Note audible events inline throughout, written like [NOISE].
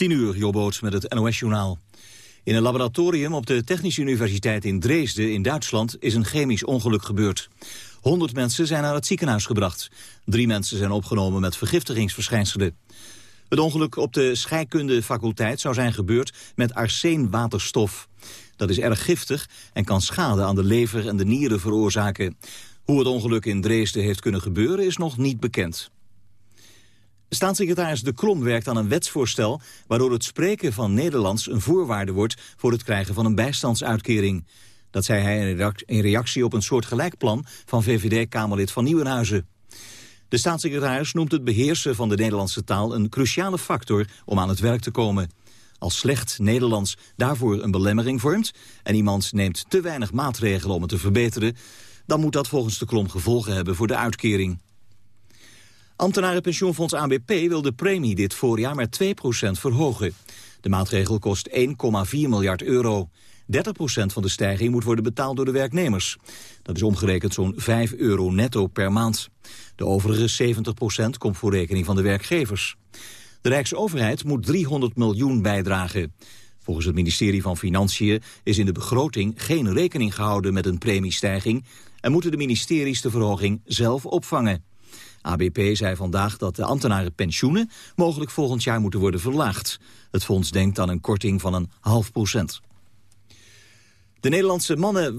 10 uur, Jobboot met het NOS-journaal. In een laboratorium op de Technische Universiteit in Dresden in Duitsland is een chemisch ongeluk gebeurd. 100 mensen zijn naar het ziekenhuis gebracht. Drie mensen zijn opgenomen met vergiftigingsverschijnselen. Het ongeluk op de scheikundefaculteit zou zijn gebeurd met arseenwaterstof. Dat is erg giftig en kan schade aan de lever en de nieren veroorzaken. Hoe het ongeluk in Dresden heeft kunnen gebeuren is nog niet bekend. Staatssecretaris De Krom werkt aan een wetsvoorstel... waardoor het spreken van Nederlands een voorwaarde wordt... voor het krijgen van een bijstandsuitkering. Dat zei hij in reactie op een soort gelijkplan... van VVD-Kamerlid van Nieuwenhuizen. De staatssecretaris noemt het beheersen van de Nederlandse taal... een cruciale factor om aan het werk te komen. Als slecht Nederlands daarvoor een belemmering vormt... en iemand neemt te weinig maatregelen om het te verbeteren... dan moet dat volgens de Krom gevolgen hebben voor de uitkering. Ambtenarenpensioenfonds ABP wil de premie dit voorjaar met 2% verhogen. De maatregel kost 1,4 miljard euro. 30% van de stijging moet worden betaald door de werknemers. Dat is omgerekend zo'n 5 euro netto per maand. De overige 70% komt voor rekening van de werkgevers. De Rijksoverheid moet 300 miljoen bijdragen. Volgens het ministerie van Financiën is in de begroting geen rekening gehouden met een premiestijging en moeten de ministeries de verhoging zelf opvangen. ABP zei vandaag dat de ambtenarenpensioenen mogelijk volgend jaar moeten worden verlaagd. Het fonds denkt aan een korting van een half procent. De Nederlandse mannen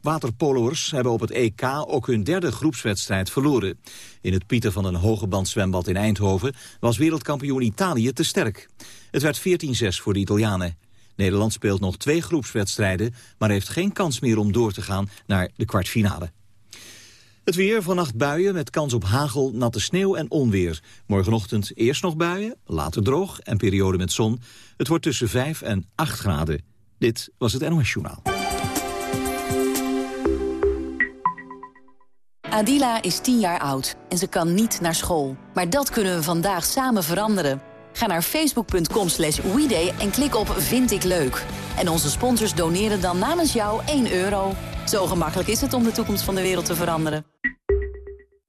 waterpoloers hebben op het EK ook hun derde groepswedstrijd verloren. In het Pieter van een Hogeband in Eindhoven was wereldkampioen Italië te sterk. Het werd 14-6 voor de Italianen. Nederland speelt nog twee groepswedstrijden, maar heeft geen kans meer om door te gaan naar de kwartfinale. Het weer, vannacht buien met kans op hagel, natte sneeuw en onweer. Morgenochtend eerst nog buien, later droog en periode met zon. Het wordt tussen 5 en 8 graden. Dit was het NOS Journaal. Adila is 10 jaar oud en ze kan niet naar school. Maar dat kunnen we vandaag samen veranderen. Ga naar facebook.com slash en klik op Vind ik leuk. En onze sponsors doneren dan namens jou 1 euro. Zo gemakkelijk is het om de toekomst van de wereld te veranderen.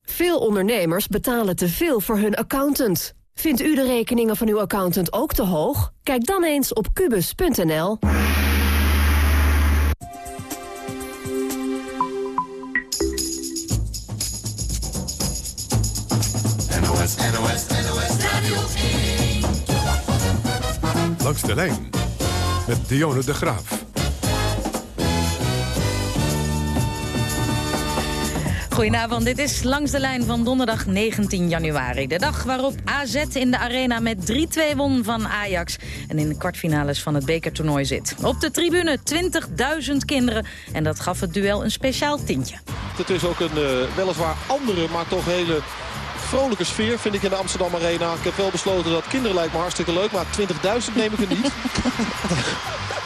Veel ondernemers betalen te veel voor hun accountant. Vindt u de rekeningen van uw accountant ook te hoog? Kijk dan eens op kubus.nl. NOS, NOS, NOS Radio Langs de lijn met Dionne de Graaf. Goedenavond, dit is Langs de Lijn van donderdag 19 januari. De dag waarop AZ in de arena met 3-2 won van Ajax... en in de kwartfinales van het bekertoernooi zit. Op de tribune 20.000 kinderen en dat gaf het duel een speciaal tintje. Het is ook een uh, weliswaar andere, maar toch hele vrolijke sfeer vind ik in de Amsterdam Arena. Ik heb wel besloten dat kinderen lijkt me hartstikke leuk, maar 20.000 neem ik er niet. [LAUGHS]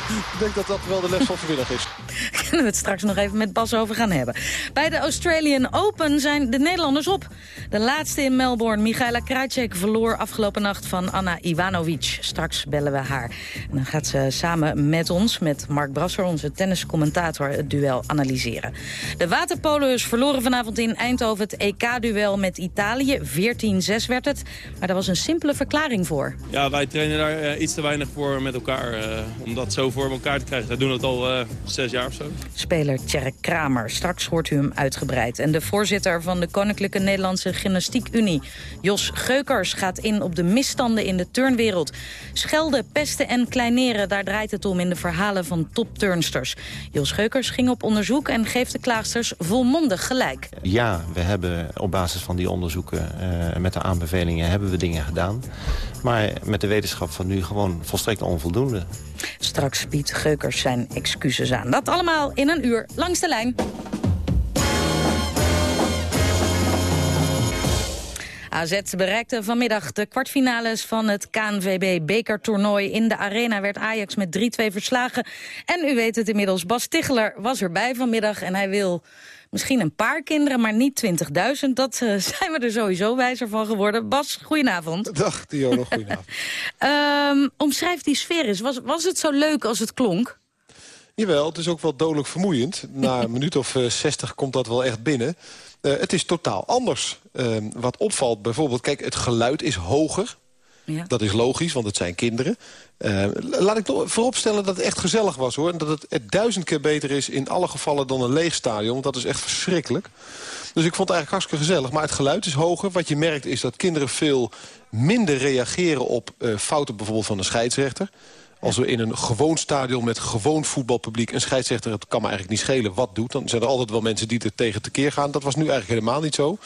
Ik denk dat dat wel de les van vanmiddag is. Kunnen we het straks nog even met Bas over gaan hebben. Bij de Australian Open zijn de Nederlanders op. De laatste in Melbourne, Michaela Krajcek, verloor afgelopen nacht van Anna Ivanovic. Straks bellen we haar. En dan gaat ze samen met ons, met Mark Brasser, onze tenniscommentator, het duel analyseren. De waterpolo's verloren vanavond in Eindhoven het EK-duel met Italië. 14-6 werd het. Maar daar was een simpele verklaring voor. Ja, wij trainen daar uh, iets te weinig voor met elkaar. Uh, omdat zo voor elkaar te krijgen. Wij doen het al uh, zes jaar of zo. Speler Tjerk Kramer. Straks hoort u hem uitgebreid. En de voorzitter van de Koninklijke Nederlandse Gymnastiek Unie, Jos Geukers, gaat in op de misstanden in de turnwereld. Schelden, pesten en kleineren, daar draait het om in de verhalen van topturnsters. Jos Geukers ging op onderzoek en geeft de klaagsters volmondig gelijk. Ja, we hebben op basis van die onderzoeken met de aanbevelingen hebben we dingen gedaan. Maar met de wetenschap van nu gewoon volstrekt onvoldoende. Straks biedt Geukers zijn excuses aan. Dat allemaal in een uur langs de lijn. AZ bereikte vanmiddag de kwartfinales van het KNVB-bekertoernooi. In de arena werd Ajax met 3-2 verslagen. En u weet het inmiddels, Bas Ticheler was erbij vanmiddag en hij wil Misschien een paar kinderen, maar niet 20.000. Dat uh, [LAUGHS] zijn we er sowieso wijzer van geworden. Bas, goedenavond. Dag, Dionne, goedenavond. um, [LAUGHS] omschrijf die sfeer eens. Was, was het zo leuk als het klonk? Jawel, het is ook wel dodelijk vermoeiend. Na een minuut of uh, eh, 60 komt dat wel echt binnen. Uh, het is totaal anders. Uh, wat opvalt bijvoorbeeld, kijk, het geluid is hoger. Ja. Dat is logisch, want het zijn kinderen. Uh, laat ik vooropstellen dat het echt gezellig was, hoor. En dat het, het duizend keer beter is in alle gevallen dan een leeg stadion. Want dat is echt verschrikkelijk. Dus ik vond het eigenlijk hartstikke gezellig. Maar het geluid is hoger. Wat je merkt is dat kinderen veel minder reageren op uh, fouten bijvoorbeeld van de scheidsrechter. Als we in een gewoon stadion met gewoon voetbalpubliek... een scheidsrechter, het kan me eigenlijk niet schelen wat doet... dan zijn er altijd wel mensen die er tegen tekeer gaan. Dat was nu eigenlijk helemaal niet zo.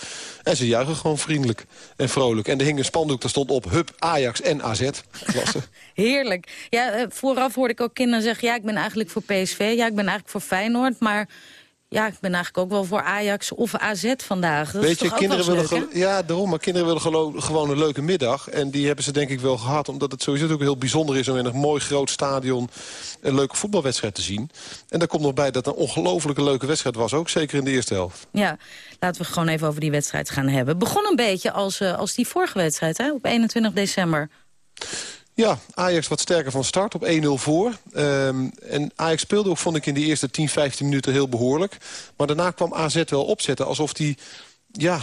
En ze juichen gewoon vriendelijk en vrolijk. En er hing een spandoek, daar stond op Hup, Ajax en AZ. [LAUGHS] Heerlijk. Ja, eh, vooraf hoorde ik ook kinderen zeggen... ja, ik ben eigenlijk voor PSV, ja, ik ben eigenlijk voor Feyenoord... maar ja, ik ben eigenlijk ook wel voor Ajax of AZ vandaag. Dat Weet je, kinderen willen ja, daarom, maar kinderen willen gewoon een leuke middag. En die hebben ze denk ik wel gehad, omdat het sowieso ook heel bijzonder is om in een mooi groot stadion een leuke voetbalwedstrijd te zien. En daar komt nog bij dat het een ongelofelijke leuke wedstrijd was, ook zeker in de eerste helft. Ja, laten we gewoon even over die wedstrijd gaan hebben. Begon een beetje als, uh, als die vorige wedstrijd, hè, op 21 december. Ja, Ajax wat sterker van start op 1-0 voor. Um, en Ajax speelde ook, vond ik, in die eerste 10, 15 minuten heel behoorlijk. Maar daarna kwam AZ wel opzetten alsof die... Ja,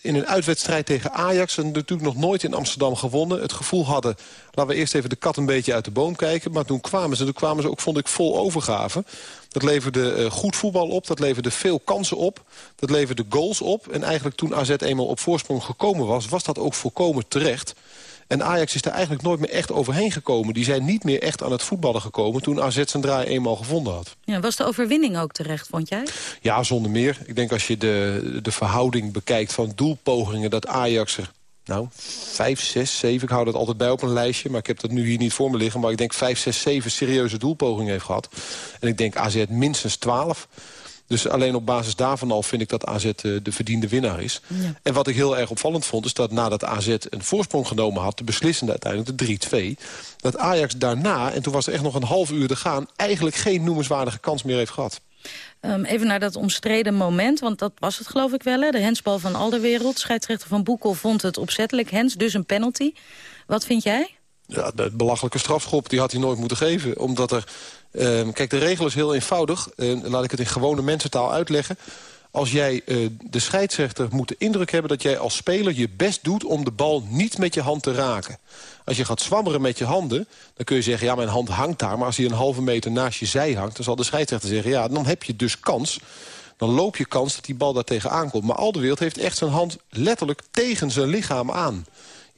in een uitwedstrijd tegen Ajax... en natuurlijk nog nooit in Amsterdam gewonnen... het gevoel hadden, laten we eerst even de kat een beetje uit de boom kijken... maar toen kwamen ze, toen kwamen ze ook, vond ik, vol overgave. Dat leverde uh, goed voetbal op, dat leverde veel kansen op... dat leverde goals op. En eigenlijk toen AZ eenmaal op voorsprong gekomen was... was dat ook volkomen terecht... En Ajax is daar eigenlijk nooit meer echt overheen gekomen. Die zijn niet meer echt aan het voetballen gekomen... toen AZ zijn draai eenmaal gevonden had. Ja, was de overwinning ook terecht, vond jij? Ja, zonder meer. Ik denk als je de, de verhouding bekijkt van doelpogingen... dat Ajax er nou, vijf, zes, zeven. Ik hou dat altijd bij op een lijstje. Maar ik heb dat nu hier niet voor me liggen. Maar ik denk vijf, zes, zeven serieuze doelpogingen heeft gehad. En ik denk AZ minstens twaalf. Dus alleen op basis daarvan al vind ik dat AZ de, eh, de verdiende winnaar is. Ja. En wat ik heel erg opvallend vond... is dat nadat AZ een voorsprong genomen had... de beslissende uiteindelijk de 3-2... dat Ajax daarna, en toen was er echt nog een half uur te gaan... eigenlijk geen noemenswaardige kans meer heeft gehad. Um, even naar dat omstreden moment, want dat was het geloof ik wel. Hè? De hensbal van Alderwereld. Scheidsrechter van Boekel vond het opzettelijk hens, dus een penalty. Wat vind jij? Ja, de belachelijke strafschop die had hij nooit moeten geven. Omdat er Ehm, kijk, de regel is heel eenvoudig. Uh, laat ik het in gewone mensentaal uitleggen. Als jij uh, de scheidsrechter moet de indruk hebben dat jij als speler je best doet... om de bal niet met je hand te raken. Als je gaat zwammeren met je handen, dan kun je zeggen... ja, mijn hand hangt daar, maar als hij een halve meter naast je zij hangt... dan zal de scheidsrechter zeggen, ja, dan heb je dus kans dan loop je kans dat die bal daar tegen aankomt. Maar Alderwereld heeft echt zijn hand letterlijk tegen zijn lichaam aan.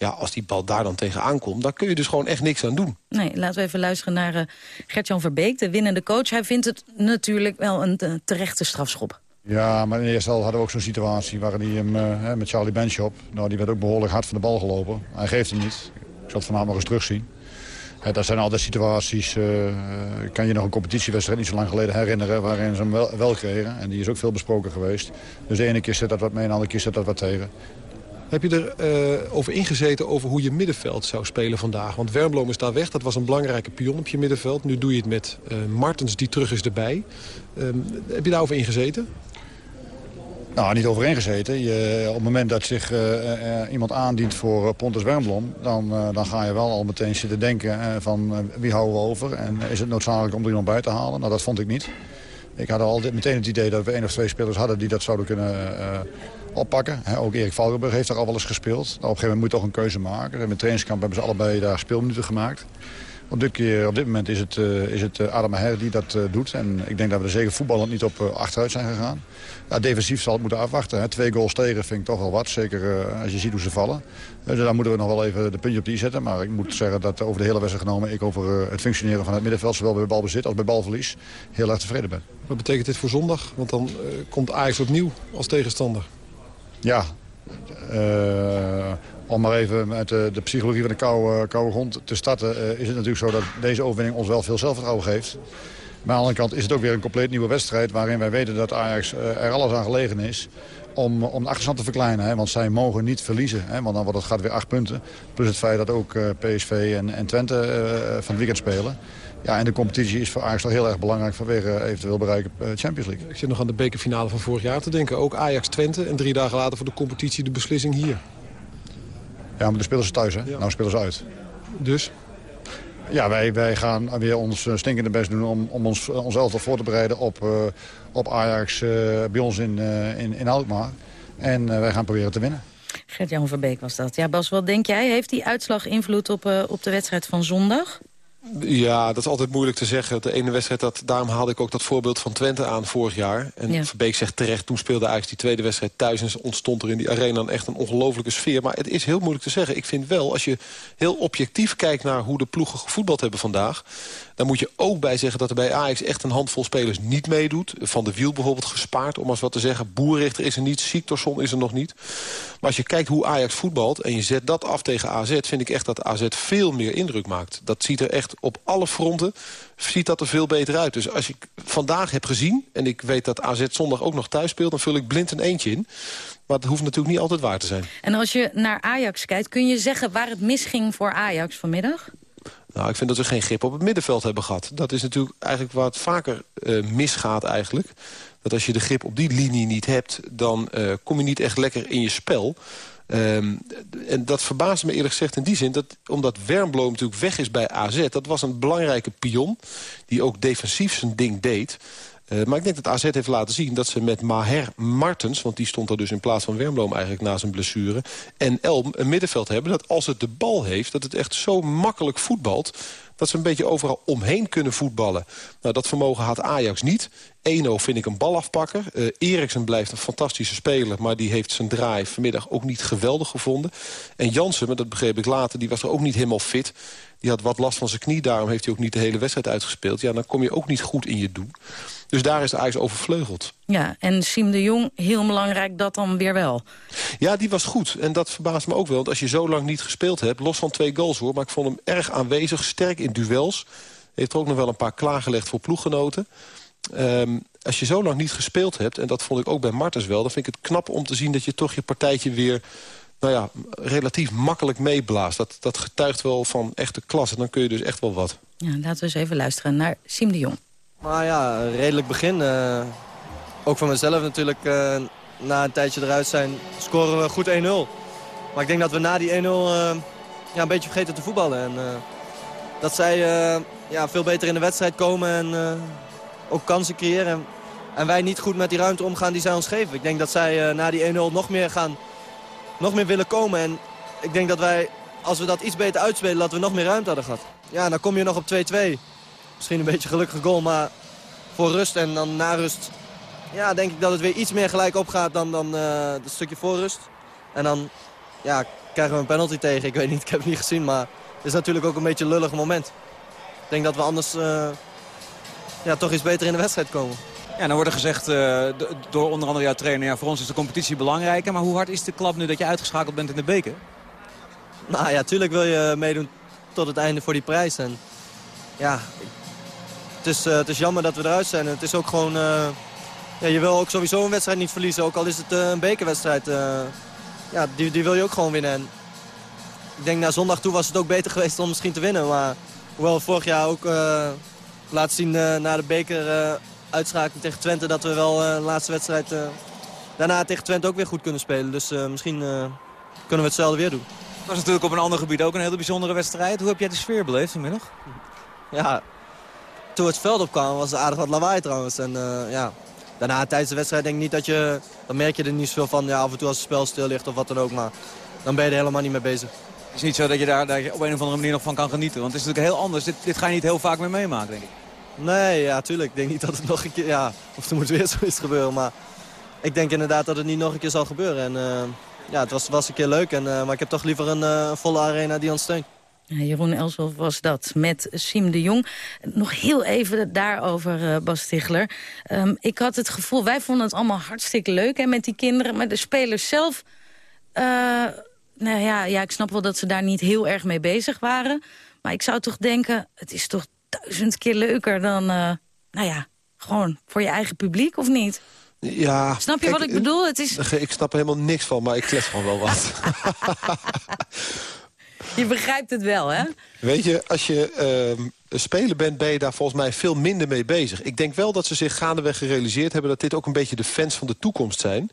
Ja, als die bal daar dan tegen aankomt, dan kun je dus gewoon echt niks aan doen. Nee, laten we even luisteren naar uh, Gert-Jan Verbeek, de winnende coach. Hij vindt het natuurlijk wel een uh, terechte strafschop. Ja, maar in de eerste hadden we ook zo'n situatie waarin hij hem uh, met Charlie Benchop... Nou, die werd ook behoorlijk hard van de bal gelopen. Hij geeft hem niet. Ik zal het vanavond nog eens terugzien. Ja, dat zijn altijd situaties. Uh, kan je nog een competitiewedstrijd niet zo lang geleden herinneren... waarin ze hem wel, wel kregen. En die is ook veel besproken geweest. Dus de ene keer zit dat wat mee en de andere keer zit dat wat tegen. Heb je er uh, over ingezeten over hoe je middenveld zou spelen vandaag? Want Wernbloem is daar weg. Dat was een belangrijke pion op je middenveld. Nu doe je het met uh, Martens, die terug is erbij. Uh, heb je daarover ingezeten? Nou, niet over ingezeten. Je, op het moment dat zich uh, iemand aandient voor Pontus Wernblom... Dan, dan ga je wel al meteen zitten denken van wie houden we over... en is het noodzakelijk om er iemand bij te halen? Nou, dat vond ik niet. Ik had al meteen het idee dat we één of twee spelers hadden... die dat zouden kunnen oppakken. ook Erik Valkenburg heeft daar al wel eens gespeeld. Op een gegeven moment moet je toch een keuze maken. Met trainingskamp hebben ze allebei daar speelminuten gemaakt. Op dit, keer, op dit moment is het, uh, is het uh, Adam die dat uh, doet. En ik denk dat we er zeker voetballend niet op achteruit zijn gegaan. Ja, defensief zal het moeten afwachten. Twee goals tegen vind ik toch wel wat. Zeker als je ziet hoe ze vallen. Dus daar moeten we nog wel even de puntje op die zetten. Maar ik moet zeggen dat over de hele wedstrijd genomen... ik over het functioneren van het middenveld... zowel bij balbezit als bij balverlies heel erg tevreden ben. Wat betekent dit voor zondag? Want dan komt Ajax opnieuw als tegenstander. Ja, uh, om maar even met de, de psychologie van de koude, koude grond te starten... Uh, is het natuurlijk zo dat deze overwinning ons wel veel zelfvertrouwen geeft. Maar aan de andere kant is het ook weer een compleet nieuwe wedstrijd... waarin wij weten dat Ajax er alles aan gelegen is om, om de achterstand te verkleinen. Hè? Want zij mogen niet verliezen. Hè? Want dan wordt het, gaat weer acht punten. Plus het feit dat ook PSV en, en Twente van het weekend spelen. Ja, en de competitie is voor Ajax toch heel erg belangrijk vanwege eventueel bereiken uh, Champions League. Ik zit nog aan de bekerfinale van vorig jaar te denken. Ook Ajax-Twente en drie dagen later voor de competitie de beslissing hier. Ja, maar de spelen ze thuis, hè? Nou spelen ze uit. Dus? Ja, wij, wij gaan weer ons eh, stinkende best doen om, om ons, ons elftal voor te bereiden op, uh, op Ajax uh, bij ons in, uh, in, in Alkmaar. En wij gaan proberen te winnen. Gert-Jan Verbeek was dat. Ja, Bas, wat denk jij? Heeft die uitslag invloed op, uh, op de wedstrijd van zondag? Ja, dat is altijd moeilijk te zeggen. De ene wedstrijd, dat, daarom haalde ik ook dat voorbeeld van Twente aan vorig jaar. En Verbeek zegt terecht, toen speelde eigenlijk die tweede wedstrijd thuis... en ontstond er in die arena echt een ongelofelijke sfeer. Maar het is heel moeilijk te zeggen. Ik vind wel, als je heel objectief kijkt naar hoe de ploegen gevoetbald hebben vandaag... dan moet je ook bij zeggen dat er bij Ajax echt een handvol spelers niet meedoet. Van de Wiel bijvoorbeeld gespaard, om als wat te zeggen. Boerrichter is er niet, Siktorsson is er nog niet. Maar als je kijkt hoe Ajax voetbalt en je zet dat af tegen AZ... vind ik echt dat AZ veel meer indruk maakt. Dat ziet er echt op alle fronten ziet dat er veel beter uit. Dus als ik vandaag heb gezien, en ik weet dat AZ zondag ook nog thuis speelt... dan vul ik blind een eentje in. Maar het hoeft natuurlijk niet altijd waar te zijn. En als je naar Ajax kijkt, kun je zeggen waar het misging voor Ajax vanmiddag? Nou, ik vind dat we geen grip op het middenveld hebben gehad. Dat is natuurlijk eigenlijk het vaker uh, misgaat eigenlijk. Dat als je de grip op die linie niet hebt... dan uh, kom je niet echt lekker in je spel. Um, en dat verbaasde me eerlijk gezegd in die zin... dat omdat Wernbloem natuurlijk weg is bij AZ... dat was een belangrijke pion die ook defensief zijn ding deed... Uh, maar ik denk dat AZ heeft laten zien dat ze met Maher Martens... want die stond er dus in plaats van Wernbloem eigenlijk na zijn blessure... en Elm een middenveld hebben dat als het de bal heeft... dat het echt zo makkelijk voetbalt dat ze een beetje overal omheen kunnen voetballen. Nou, dat vermogen had Ajax niet. Eno vind ik een balafpakker. Uh, Eriksen blijft een fantastische speler... maar die heeft zijn draai vanmiddag ook niet geweldig gevonden. En Jansen, maar dat begreep ik later, die was er ook niet helemaal fit. Die had wat last van zijn knie, daarom heeft hij ook niet de hele wedstrijd uitgespeeld. Ja, dan kom je ook niet goed in je doen. Dus daar is de Ajax overvleugeld. Ja, en Siem de Jong, heel belangrijk, dat dan weer wel. Ja, die was goed. En dat verbaast me ook wel. Want als je zo lang niet gespeeld hebt, los van twee goals hoor... maar ik vond hem erg aanwezig, sterk in duels. Heeft er ook nog wel een paar klaargelegd voor ploeggenoten. Um, als je zo lang niet gespeeld hebt, en dat vond ik ook bij Martens wel... dan vind ik het knap om te zien dat je toch je partijtje weer nou ja, relatief makkelijk meeblaast. Dat, dat getuigt wel van echte klasse. Dan kun je dus echt wel wat. Ja, laten we eens even luisteren naar Siem de Jong. Maar ja, redelijk begin. Uh, ook van mezelf natuurlijk. Uh, na een tijdje eruit zijn, scoren we goed 1-0. Maar ik denk dat we na die 1-0 uh, eh, ja, een beetje vergeten te voetballen. En, dat zij ja, veel beter in de wedstrijd komen en ook kansen creëren. En wij niet goed met die ruimte omgaan die zij ons geven. Ik denk dat zij na die 1-0 nog meer gaan nog meer willen komen. En ik denk dat wij, als we dat iets beter uitspelen, dat we nog meer ruimte hadden gehad. Ja, dan kom je nog op 2-2. Misschien een beetje gelukkige goal, maar voor rust en dan na rust... Ja, denk ik dat het weer iets meer gelijk opgaat dan, dan uh, het stukje voor rust. En dan ja, krijgen we een penalty tegen. Ik weet niet, [LAUGHS] ik heb het niet gezien, maar het is natuurlijk ook een beetje een lullig moment. Ik denk dat we anders uh, ja, toch iets beter in de wedstrijd komen. Ja, dan wordt er gezegd uh, door onder andere jouw trainer... Ja, voor ons is de competitie belangrijker. Maar hoe hard is de klap nu dat je uitgeschakeld bent in de beker? Nou ja, tuurlijk wil je meedoen tot het einde voor die prijs. En ja, het is, uh, het is jammer dat we eruit zijn. Het is ook gewoon... Uh, ja, je wil ook sowieso een wedstrijd niet verliezen. Ook al is het een bekerwedstrijd. ja, die, die wil je ook gewoon winnen. En ik denk naar zondag toe was het ook beter [LAUGHS] geweest om misschien te winnen. Maar hoewel vorig jaar ook laten zien na de beker uitschakeling tegen Twente dat we wel uh, de laatste wedstrijd uh, daarna tegen Twente ook weer goed kunnen spelen. Dus uh, misschien kunnen we hetzelfde weer doen. Het was natuurlijk op een ander gebied ook een hele bijzondere wedstrijd. Hoe heb jij de sfeer beleefd vanmiddag? Ja, toen het veld opkwam was het aardig wat lawaai trouwens. En ja, daarna tijdens de wedstrijd denk ik niet dat je... Dan merk je er niet zoveel van, ja, af en toe als het spel stil ligt of wat dan ook. Maar dan ben je er helemaal niet mee bezig. Het is niet zo dat je daar, daar op een of andere manier nog van kan genieten. Want het is natuurlijk heel anders. Dit, dit ga je niet heel vaak meer meemaken, denk ik. Nee, ja, tuurlijk. Ik denk niet dat het nog een keer... Ja, of er moet weer [LAUGHS] zoiets gebeuren. Maar ik denk inderdaad dat het niet nog een keer zal gebeuren. En uh, ja, het was, was een keer leuk. En, uh, maar ik heb toch liever een uh, volle arena die ons steunt. Jeroen Elshoff was dat met Siem de Jong. Nog heel even daarover, Bas Stigler. Um, ik had het gevoel, wij vonden het allemaal hartstikke leuk hè, met die kinderen. Maar de spelers zelf... nou ja, ja, ik snap wel dat ze daar niet heel erg mee bezig waren. Maar ik zou toch denken, het is toch duizend keer leuker dan, uh, nou ja, gewoon voor je eigen publiek, of niet? Ja. Snap je wat ik bedoel? Het is... Ik snap er helemaal niks van, maar ik kles gewoon wel wat. [LAUGHS] [LAUGHS] je begrijpt het wel, hè? Weet je, als je uh, speler bent, ben je daar volgens mij veel minder mee bezig. Ik denk wel dat ze zich gaandeweg gerealiseerd hebben... dat dit ook een beetje de fans van de toekomst zijn.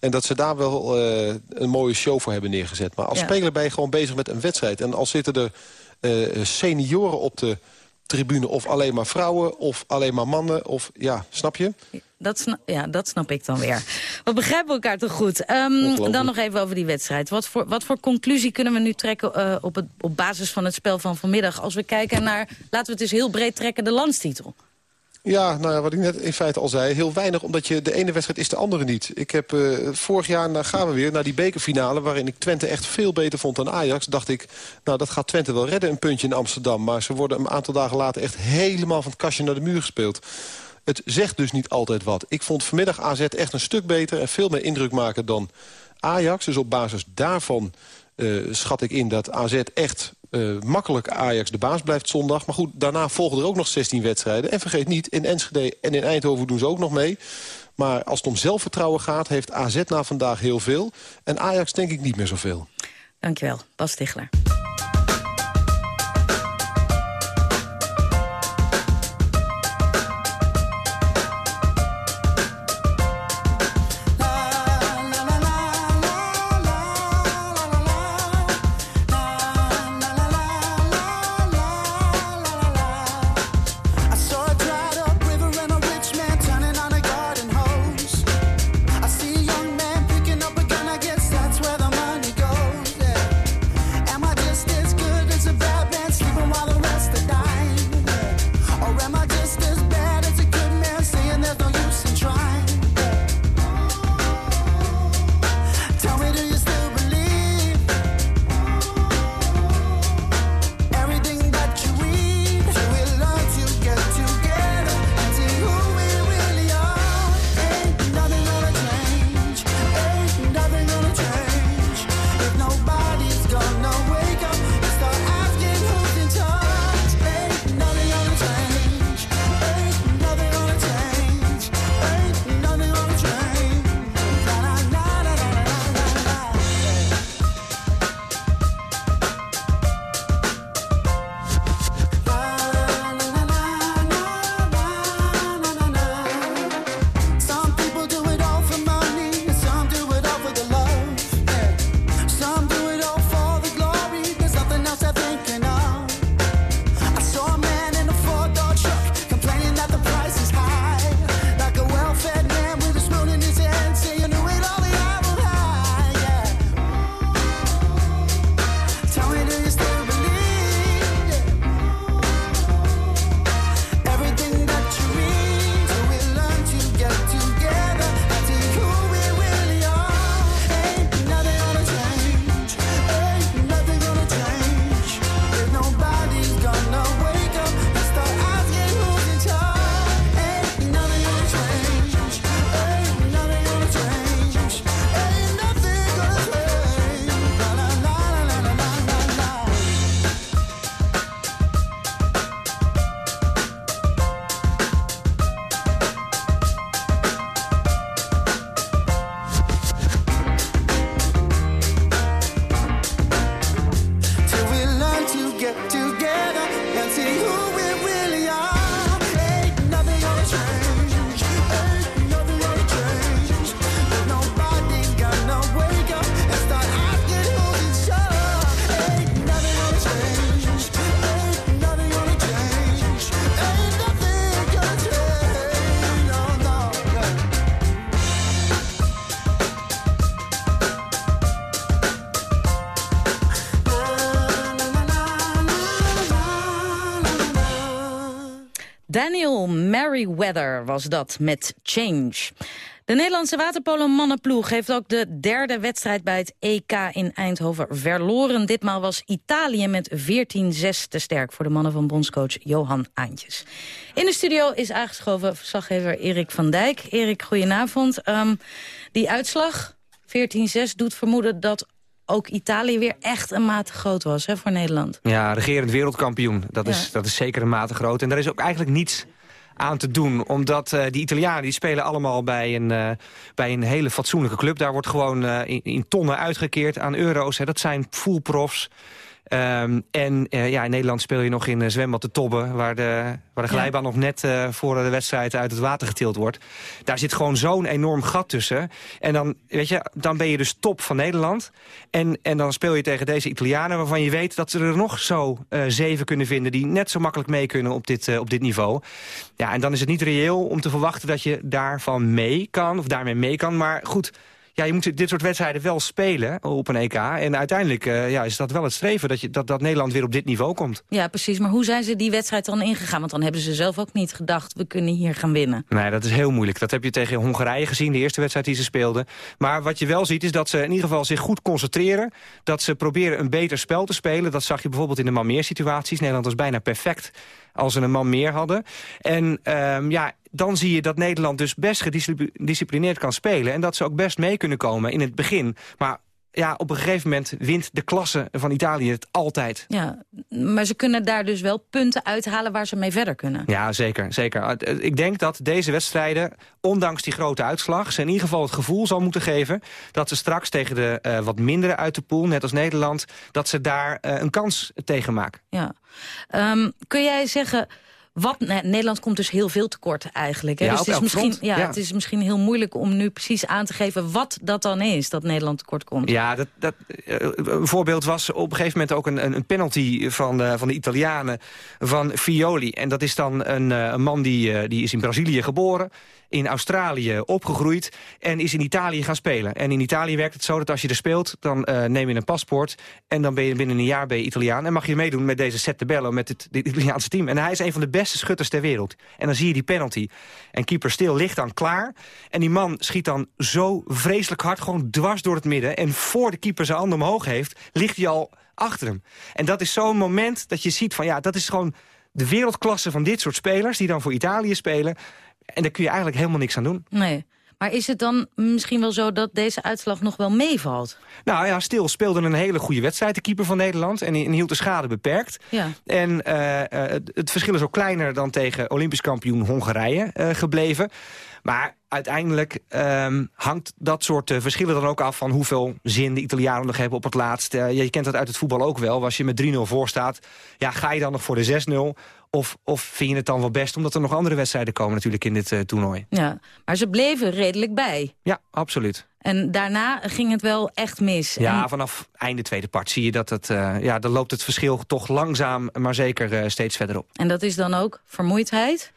En dat ze daar wel uh, een mooie show voor hebben neergezet. Maar als speler ben je gewoon bezig met een wedstrijd. En als zitten er uh, senioren op de tribune of alleen maar vrouwen of alleen maar mannen. Of, ja, snap je? Dat, ja, dat snap ik dan weer. We begrijpen elkaar toch goed. Ehm, dan nog even over die wedstrijd. Wat voor, wat voor conclusie kunnen we nu trekken uh, op, het, op basis van het spel van vanmiddag... als we kijken naar, laten we het dus heel breed trekken, de landstitel? Ja, nou ja, wat ik net in feite al zei, heel weinig... omdat je de ene wedstrijd is de andere niet. Ik heb uh, vorig jaar, nou gaan we weer, naar die bekerfinale... waarin ik Twente echt veel beter vond dan Ajax... dacht ik, nou dat gaat Twente wel redden, een puntje in Amsterdam. Maar ze worden een aantal dagen later echt helemaal van het kastje naar de muur gespeeld. Het zegt dus niet altijd wat. Ik vond vanmiddag AZ echt een stuk beter en veel meer indruk maken dan Ajax. Dus op basis daarvan uh, schat ik in dat AZ echt uh, makkelijk Ajax de baas blijft zondag. Maar goed, daarna volgen er ook nog 16 wedstrijden. En vergeet niet, in Enschede en in Eindhoven doen ze ook nog mee. Maar als het om zelfvertrouwen gaat, heeft AZ na vandaag heel veel. En Ajax denk ik niet meer zoveel. Dankjewel, Bas Tichler. Daniel Merriweather was dat met Change. De Nederlandse waterpolo-mannenploeg heeft ook de derde wedstrijd bij het EK in Eindhoven verloren. Ditmaal was Italië met 14-6 te sterk voor de mannen van bondscoach Johan Aantjes. In de studio is aangeschoven verslaggever Erik van Dijk. Erik, goedenavond. Um, die uitslag, 14-6, doet vermoeden dat ook Italië weer echt een mate groot was hè, voor Nederland. Ja, regerend wereldkampioen. Dat, is, dat is zeker een mate groot. En daar is ook eigenlijk niets aan te doen. Omdat uh, die Italianen die spelen allemaal bij een, uh, bij een hele fatsoenlijke club. Daar wordt gewoon uh, in, in, tonnen uitgekeerd aan euro's. Hè. Dat zijn full profs. Ehm, en ja, in Nederland speel je nog in zwembad de Tobbe... waar de, waar de glijbaan nog net voor de wedstrijd uit het water getild wordt. Daar zit gewoon zo'n enorm gat tussen. En dan, weet je, dan ben je dus top van Nederland. En, en dan speel je tegen deze Italianen waarvan je weet dat ze er nog zo zeven kunnen vinden... die net zo makkelijk mee kunnen op dit, op dit niveau. Ja, en dan is het niet reëel om te verwachten dat je daarvan mee kan... of daarmee mee kan, maar goed ja, je moet dit soort wedstrijden wel spelen op een EK. En uiteindelijk uh, ja, is dat wel het streven dat, je, dat, dat Nederland weer op dit niveau komt. Ja, precies. Maar hoe zijn ze die wedstrijd dan ingegaan? Want dan hebben ze zelf ook niet gedacht, we kunnen hier gaan winnen. Nee, dat is heel moeilijk. Dat heb je tegen Hongarije gezien, de eerste wedstrijd die ze speelden. Maar wat je wel ziet is dat ze in ieder geval zich goed concentreren. Dat ze proberen een beter spel te spelen. Dat zag je bijvoorbeeld in de man meer situaties. Nederland was bijna perfect als ze een man meer hadden. En um, ja, dan zie je dat Nederland dus best gedisciplineerd kan spelen... en dat ze ook best mee kunnen komen in het begin. Maar ja, op een gegeven moment wint de klasse van Italië het altijd. Ja, maar ze kunnen daar dus wel punten uithalen waar ze mee verder kunnen. Ja, zeker. zeker. Ik denk dat deze wedstrijden, ondanks die grote uitslag... ze in ieder geval het gevoel zal moeten geven... dat ze straks tegen de uh, wat mindere uit de pool, net als Nederland... dat ze daar uh, een kans tegen maken. Ja. Um, kun jij zeggen wat, Nederland komt dus heel veel tekort eigenlijk. Hè? Ja, dus het is, misschien, ja, ja, het is misschien heel moeilijk om nu precies aan te geven... wat dat dan is, dat Nederland tekort komt. Ja, dat, dat, uh, een voorbeeld was op een gegeven moment ook een, een penalty van de, van de Italianen... van Fioli. En dat is dan een, uh, een man die, die is in Brazilië geboren in Australië opgegroeid en is in Italië gaan spelen. En in Italië werkt het zo dat als je er speelt, dan uh, neem je een paspoort... en dan ben je binnen een jaar je Italiaan... en mag je meedoen met deze set de bello, met het, het Italiaanse team. En hij is een van de beste schutters ter wereld. En dan zie je die penalty. En keeper Stil ligt dan klaar. En die man schiet dan zo vreselijk hard, gewoon dwars door het midden. En voor de keeper zijn hand omhoog heeft, ligt hij al achter hem. En dat is zo'n moment dat je ziet van, ja, dat is gewoon de wereldklasse van dit soort spelers... die dan voor Italië spelen. En daar kun je eigenlijk helemaal niks aan doen. Nee. Maar is het dan misschien wel zo dat deze uitslag nog wel meevalt? Nou ja, Stil speelde een hele goede wedstrijd, de keeper van Nederland. En, en hield de schade beperkt. Ja. En uh, het, het, verschil is ook kleiner dan tegen Olympisch kampioen Hongarije uh, gebleven. Maar uiteindelijk um, hangt dat soort uh, verschillen dan ook af... van hoeveel zin de Italianen nog hebben op het laatst. Uh, je kent dat uit het voetbal ook wel. Als je met 3-0 voor staat, ja, ga je dan nog voor de 6-0... Of, of vind je het dan wel best, omdat er nog andere wedstrijden komen natuurlijk in dit uh, toernooi. Ja, maar ze bleven redelijk bij. Ja, absoluut. En daarna ging het wel echt mis. Ja, vanaf einde tweede part zie je dat het, uh, ja, dan loopt het verschil toch langzaam, maar zeker uh, steeds verder op. En dat is dan ook vermoeidheid?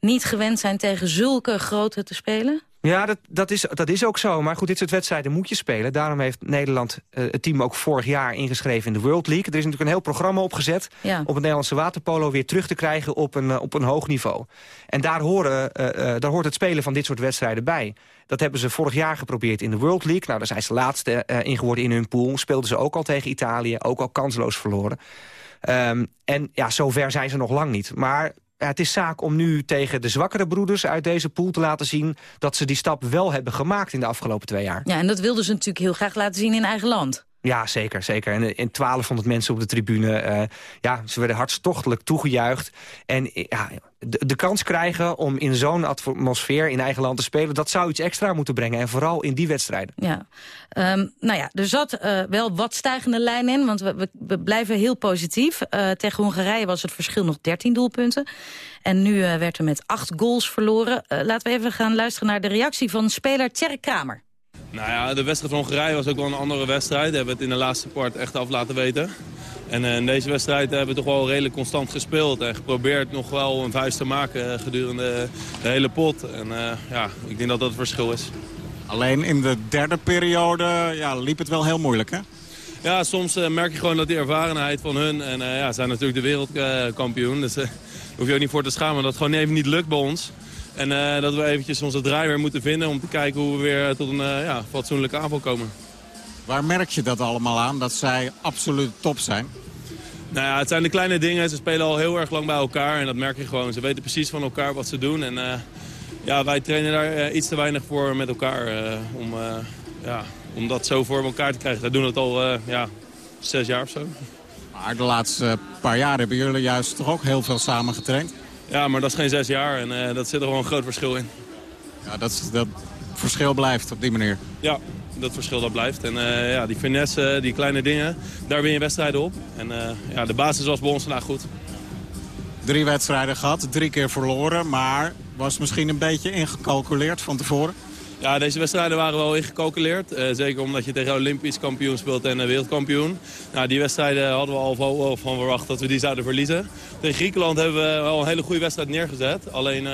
Niet gewend zijn tegen zulke grote te spelen? Ja, dat, dat, is, dat is ook zo. Maar goed, dit soort wedstrijden moet je spelen. Daarom heeft Nederland uh, het team ook vorig jaar ingeschreven in de World League. Er is natuurlijk een heel programma opgezet... Ja. om het Nederlandse waterpolo weer terug te krijgen op een, uh, op een hoog niveau. En daar, horen, uh, daar hoort het spelen van dit soort wedstrijden bij. Dat hebben ze vorig jaar geprobeerd in de World League. Nou, daar zijn ze laatste in geworden in hun pool. Speelden ze ook al tegen Italië, ook al kansloos verloren. Um, en ja, zover zijn ze nog lang niet. Maar het is zaak om nu tegen de zwakkere broeders uit deze pool te laten zien... dat ze die stap wel hebben gemaakt in de afgelopen twee jaar. Ja, en dat wilden ze natuurlijk heel graag laten zien in eigen land. Ja, zeker. zeker. En, en 1200 mensen op de tribune. Uh, ja, ze werden hartstochtelijk toegejuicht. En ja, de, de kans krijgen om in zo'n atmosfeer in eigen land te spelen... dat zou iets extra moeten brengen. En vooral in die wedstrijden. Ja. Um, nou ja, er zat uh, wel wat stijgende lijn in. Want we, we, blijven heel positief. Tegen Hongarije was het verschil nog 13 doelpunten. En nu werd er met acht goals verloren. laten we even gaan luisteren naar de reactie van speler Tjerk Kramer. Nou ja, de wedstrijd van Hongarije was ook wel een andere wedstrijd. We hebben het in de laatste part echt af laten weten. En in deze wedstrijd hebben we toch wel redelijk constant gespeeld. En geprobeerd nog wel een vuist te maken gedurende de hele pot. En uh, ja, ik denk dat dat het verschil is. Alleen in de derde periode ja, liep het wel heel moeilijk, hè? Ja, soms uh, merk je gewoon dat die ervarenheid van hun... en uh, ja, zijn natuurlijk de wereldkampioen. dus daar hoef je ook niet voor te schamen dat het gewoon even niet lukt bij ons. En uh, dat we eventjes onze draai weer moeten vinden om te kijken hoe we weer tot een uh, ja, fatsoenlijke aanval komen. Waar merk je dat allemaal aan, dat zij absoluut top zijn? Nou ja, het zijn de kleine dingen. Ze spelen al heel erg lang bij elkaar en dat merk je gewoon. Ze weten precies van elkaar wat ze doen. En uh, ja, wij trainen daar iets te weinig voor met elkaar om, ja, om dat zo voor elkaar te krijgen. Wij doen het al ja, zes jaar of zo. Maar de laatste paar jaar hebben jullie juist toch ook heel veel samen getraind? Ja, maar dat is geen zes jaar en uh, dat zit er gewoon een groot verschil in. Ja, dat, dat verschil blijft op die manier. Ja, dat verschil dat blijft. En ja, die finesse, die kleine dingen, daar win je wedstrijden op. En ja, de basis was bij ons vandaag goed. Drie wedstrijden gehad, drie keer verloren, maar was misschien een beetje ingecalculeerd van tevoren? Ja, deze wedstrijden waren wel ingecalculeerd. Uh, zeker omdat je tegen Olympisch kampioen speelt en uh, wereldkampioen. Nou, die wedstrijden hadden we al van verwacht dat we die zouden verliezen. Tegen Griekenland hebben we wel een hele goede wedstrijd neergezet. Alleen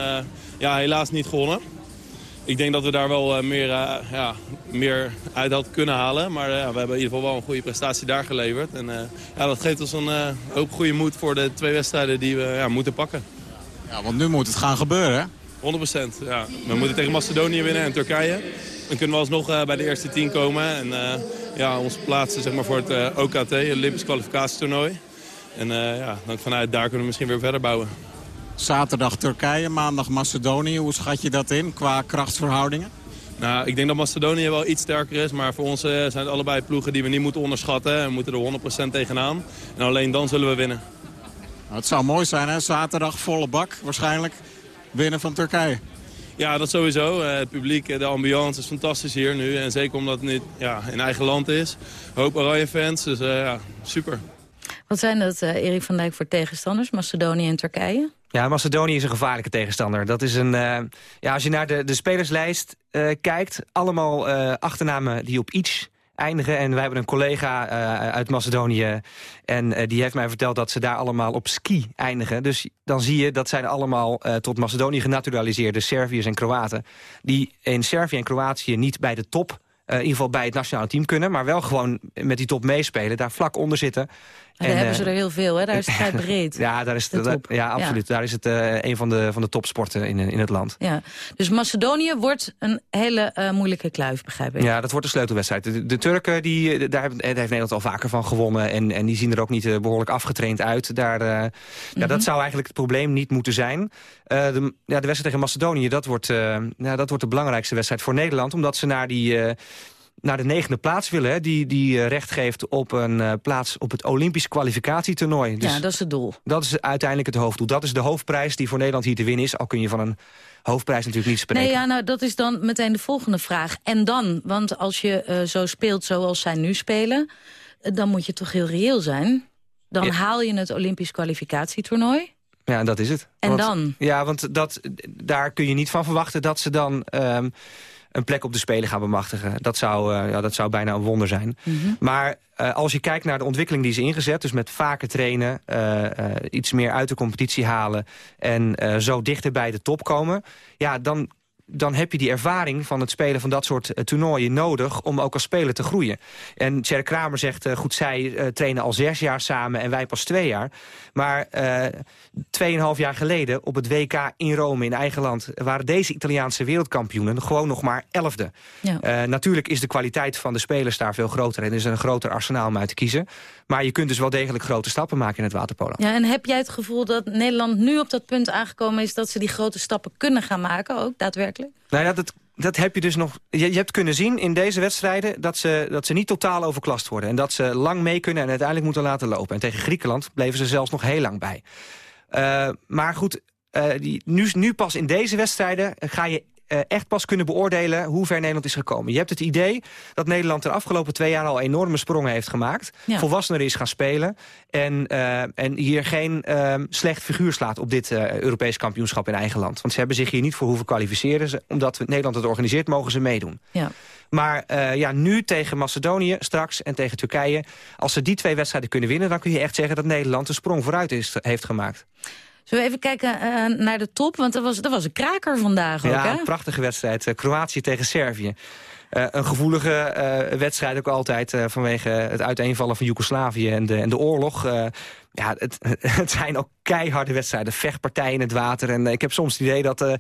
ja, helaas niet gewonnen. Ik denk dat we daar wel meer, ja, meer uit hadden kunnen halen. Maar we hebben in ieder geval wel een goede prestatie daar geleverd. En ja, dat geeft ons een hoop goede moed voor de twee wedstrijden die we ja, moeten pakken. Ja, want nu moet het gaan gebeuren, hè? 100 ja. We moeten tegen Macedonië winnen en Turkije. Dan kunnen we alsnog uh, bij de eerste tien komen. En uh, ja, ons plaatsen zeg maar, voor het uh, OKT, het Olympisch kwalificatietoernooi. En ja, dan vanuit daar kunnen we misschien weer verder bouwen. Zaterdag Turkije, maandag Macedonië. Hoe schat je dat in qua krachtsverhoudingen? Nou, ik denk dat Macedonië wel iets sterker is. Maar voor ons zijn het allebei ploegen die we niet moeten onderschatten. We moeten er 100% tegenaan. En alleen dan zullen we winnen. Nou, het zou mooi zijn, hè? Zaterdag volle bak waarschijnlijk winnen van Turkije. Ja, dat sowieso. Eh, het publiek, eh, de ambiance is fantastisch hier nu. En zeker omdat het nu ja, in eigen land is. Hoop oranje fans, dus uh, ja, super. Wat zijn dat, uh, Erik van Dijk, voor tegenstanders? Macedonië en Turkije? Ja, Macedonië is een gevaarlijke tegenstander. Dat is een, ja, als je naar de, de spelerslijst kijkt, allemaal achternamen die op iets eindigen. En wij hebben een collega uh, uit Macedonië. En uh, die heeft mij verteld dat ze daar allemaal op ski eindigen. Dus dan zie je dat zijn allemaal uh, tot Macedonië genaturaliseerde Serviërs en Kroaten. Die in Servië en Kroatië niet bij de top in ieder geval bij het nationale team kunnen... maar wel gewoon met die top meespelen, daar vlak onder zitten. En, daar hebben ze er heel veel, hè? Daar is het vrij [LAUGHS] breed. ja, daar is het, ja, absoluut. Daar is het uh, een van de, van de topsporten in, in het land. Ja. Dus Macedonië wordt een hele moeilijke kluif, begrijp ik. Ja, dat wordt een sleutelwedstrijd. De, de Turken, die, daar heeft, heeft Nederland al vaker van gewonnen. En, en die zien er ook niet behoorlijk afgetraind uit. Daar, mm -hmm. ja, dat mhm. zou eigenlijk het probleem niet moeten zijn. de, ja, de wedstrijd tegen Macedonië, dat wordt, ja, dat wordt de belangrijkste wedstrijd voor Nederland. Omdat ze naar die naar de negende plaats willen. Hè, die, die eh, recht geeft op een uh, plaats op het Olympisch kwalificatietoernooi. Dus ja, dat is het doel. Dat is uiteindelijk het hoofddoel. Dat is de hoofdprijs die voor Nederland hier te winnen is. Al kun je van een hoofdprijs natuurlijk niet spreken. Nee, ja, nou, dat is dan meteen de volgende vraag. En dan? Want als je uh, zo speelt zoals zij nu spelen... dan moet je toch heel reëel zijn. Dan haal je het Olympisch kwalificatietoernooi. Ja, dat is het. En want, dan? Ja, want dat, daar kun je niet van verwachten dat ze dan... Um, een plek op de Spelen gaan bemachtigen. Dat zou, uh, ja, dat zou bijna een wonder zijn. Mm -hmm. Maar uh, als je kijkt naar de ontwikkeling die is ingezet... dus met vaker trainen, uh, iets meer uit de competitie halen... en zo dichter bij de top komen... ja, dan dan heb je die ervaring van het spelen van dat soort uh, toernooien nodig... om ook als speler te groeien. En Tjerk Kramer zegt, uh, goed, zij uh, trainen al zes jaar samen en wij pas twee jaar. Maar tweeënhalf jaar geleden op het WK in Rome in eigen land... waren deze Italiaanse wereldkampioenen gewoon nog maar elfde. Ja. natuurlijk is de kwaliteit van de spelers daar veel groter... en er is een groter arsenaal om uit te kiezen. Maar je kunt dus wel degelijk grote stappen maken in het waterpolo. Ja, en heb jij het gevoel dat Nederland nu op dat punt aangekomen is... dat ze die grote stappen kunnen gaan maken, ook daadwerkelijk? Nou ja, dat, dat heb je dus nog... Je, je, hebt kunnen zien in deze wedstrijden dat ze, dat ze niet totaal overklast worden. En dat ze lang mee kunnen en uiteindelijk moeten laten lopen. En tegen Griekenland bleven ze zelfs nog heel lang bij. Uh, maar goed, uh, die, nu, nu pas in deze wedstrijden ga je echt pas kunnen beoordelen hoe ver Nederland is gekomen. Je hebt het idee dat Nederland de afgelopen twee jaar al enorme sprongen heeft gemaakt. Ja. Volwassener is gaan spelen. En, uh, en hier geen uh, slecht figuur slaat op dit uh, Europees kampioenschap in eigen land. Want ze hebben zich hier niet voor hoeven kwalificeren. Ze, omdat Nederland het organiseert, mogen ze meedoen. Ja. Maar ja, nu tegen Macedonië straks en tegen Turkije... als ze die twee wedstrijden kunnen winnen... dan kun je echt zeggen dat Nederland een sprong vooruit is, heeft gemaakt. Zullen we even kijken uh, naar de top? Want dat was, dat was een kraker vandaag ook, Ja, hè? een prachtige wedstrijd. Uh, Kroatië tegen Servië. Uh, een gevoelige uh, wedstrijd ook altijd uh, vanwege het uiteenvallen van Joegoslavië en de, en de oorlog. ja, het, [LAUGHS] het zijn ook keiharde wedstrijden, vechtpartijen in het water. En ik heb soms het idee dat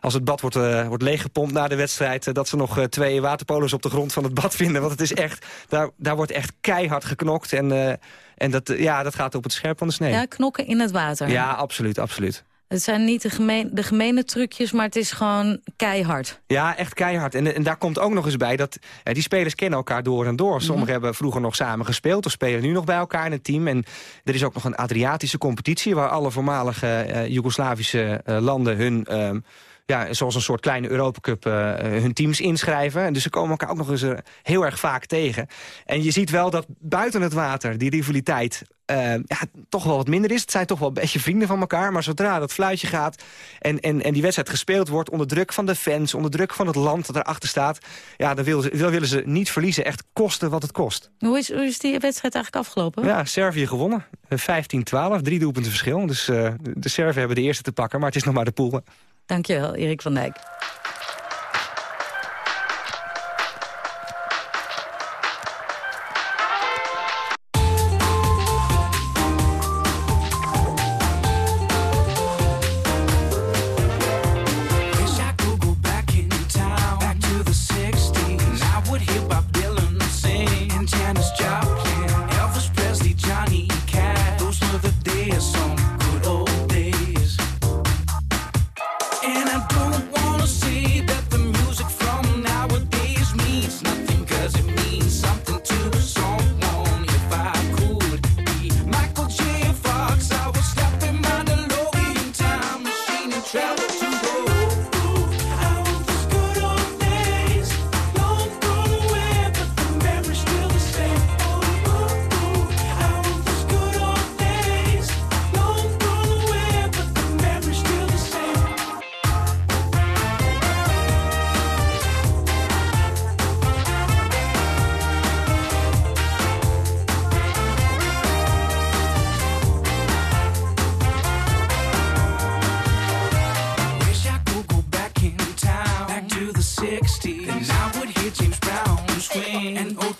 als het bad wordt, wordt leeggepompt na de wedstrijd... dat ze nog twee waterpolos op de grond van het bad vinden. Want het is echt, daar, daar wordt echt keihard geknokt. En, en dat, ja, dat gaat op het scherp van de snee. Ja, knokken in het water. Ja, absoluut, absoluut. Het zijn niet de, gemeen, de gemene trucjes, maar het is gewoon keihard. Ja, echt keihard. En, en daar komt ook nog eens bij dat eh, die spelers kennen elkaar door en door. Sommigen mm -hmm. hebben vroeger nog samen gespeeld of spelen nu nog bij elkaar in het team. En er is ook nog een Adriatische competitie waar alle voormalige uh, Joegoslavische uh, landen hun ja, zoals een soort kleine Europacup hun teams inschrijven. Dus ze komen elkaar ook nog eens heel erg vaak tegen. En je ziet wel dat buiten het water die rivaliteit uh, ja, toch wel wat minder is. Het zijn toch wel een beetje vrienden van elkaar. Maar zodra dat fluitje gaat en, en, en die wedstrijd gespeeld wordt... onder druk van de fans, onder druk van het land dat erachter staat... ja, dan willen, ze, dan willen ze niet verliezen. Echt kosten wat het kost. Hoe is, hoe is die wedstrijd eigenlijk afgelopen? Ja, Servië gewonnen. 15-12, drie doelpunten verschil. Dus uh, de Serven hebben de eerste te pakken, maar het is nog maar de pool. Dankjewel, Erik van Dijk.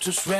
just ready.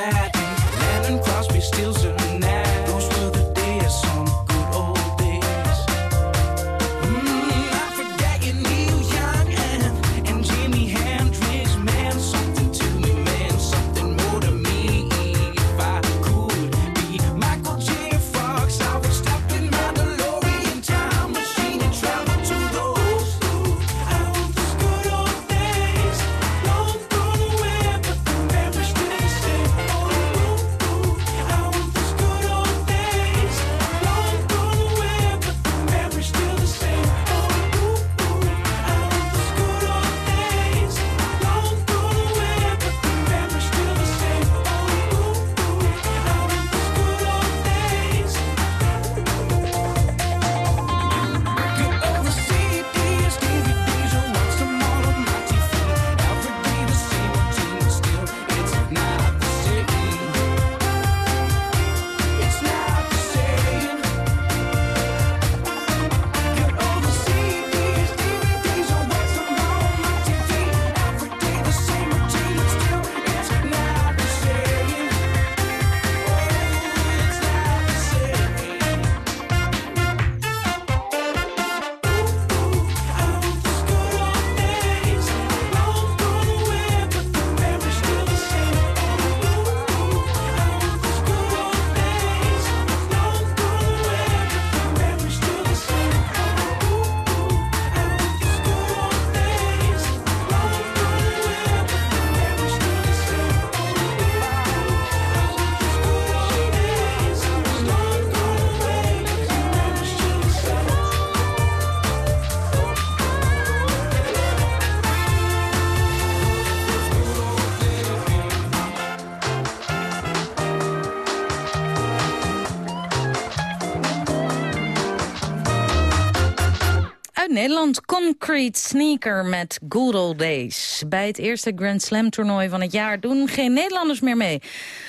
Nederland. Concrete Sneaker met Good Old Days. Bij het eerste Grand Slam toernooi van het jaar doen geen Nederlanders meer mee.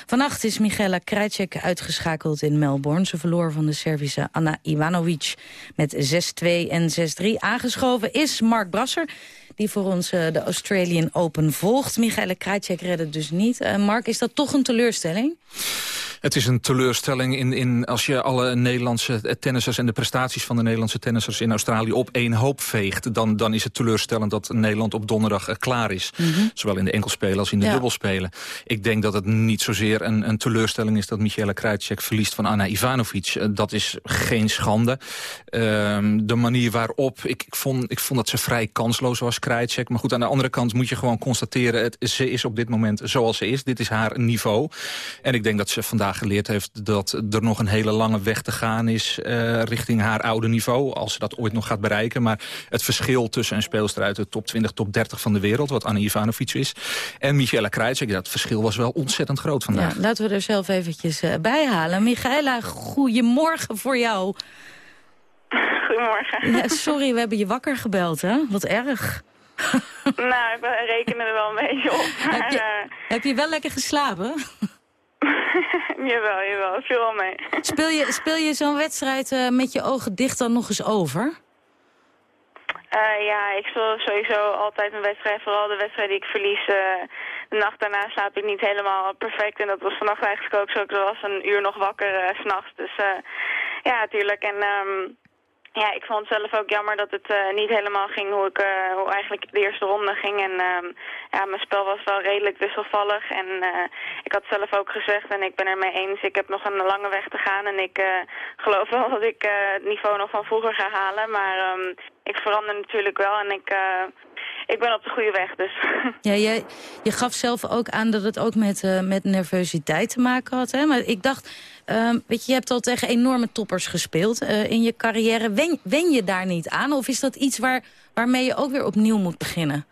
Vannacht is Michela Krajcek uitgeschakeld in Melbourne. Ze verloor van de Servische Anna Ivanovic met 6-2 en 6-3. Aangeschoven is Mark Brasser die voor ons uh, de Australian Open volgt. Michele Krajcek redde dus niet. Uh, Mark, is dat toch een teleurstelling? Het is een teleurstelling in, in als je alle Nederlandse tennissers... en de prestaties van de Nederlandse tennissers in Australië op één hoop veegt... dan, dan is het teleurstellend dat Nederland op donderdag uh, klaar is. Mm -hmm. Zowel in de enkelspelen als in de ja. dubbelspelen. Ik denk dat het niet zozeer een, een teleurstelling is... dat Michele Krajcek verliest van Anna Ivanovic. Uh, dat is geen schande. Uh, de manier waarop... Ik, ik, vond, ik vond dat ze vrij kansloos was, Krajcek. Maar goed, aan de andere kant moet je gewoon constateren... Het, ze is op dit moment zoals ze is. Dit is haar niveau. En ik denk dat ze vandaag vandaag geleerd heeft... dat er nog een hele lange weg te gaan is richting haar oude niveau. Als ze dat ooit nog gaat bereiken. Maar het verschil tussen een speelster uit de top 20, top 30 van de wereld... wat Annie Ivanovic is, en Michaela Krajicek... dat verschil was wel ontzettend groot vandaag. Ja, laten we er zelf eventjes bij halen. Michaela, goedemorgen voor jou. Goedemorgen. Ja, sorry, we hebben je wakker gebeld, hè? Wat erg. [LAUGHS] nou, ik reken er wel een beetje op. Maar, heb, je, uh... heb je wel lekker geslapen? [LAUGHS] [LAUGHS] jawel, jawel. Viel wel mee. [LAUGHS] Speel je, speel je zo'n wedstrijd uh, met je ogen dicht dan nog eens over? Uh, ja, ik speel sowieso altijd een wedstrijd. Vooral de wedstrijd die ik verlies. de nacht daarna slaap ik niet helemaal perfect. En dat was vannacht eigenlijk ook zo. Ik was een uur nog wakker s s'nachts. Dus ja, natuurlijk. En... Um, ja, ik vond zelf ook jammer dat het uh, niet helemaal ging hoe, ik, uh, hoe eigenlijk de eerste ronde ging. En uh, ja, mijn spel was wel redelijk wisselvallig. En ik had zelf ook gezegd, en ik ben er mee eens, ik heb nog een lange weg te gaan. En ik geloof wel [LAUGHS] dat ik het niveau nog van vroeger ga halen. Maar um, ik verander natuurlijk wel en ik, ik ben op de goede weg. Dus. [LAUGHS] Ja, je, je gaf zelf ook aan dat het ook met, met nervositeit te maken had. Hè? Maar ik dacht... Um, weet je, je hebt al tegen enorme toppers gespeeld uh, in je carrière. Wen, wen je daar niet aan? Of is dat iets waar, waarmee je ook weer opnieuw moet beginnen?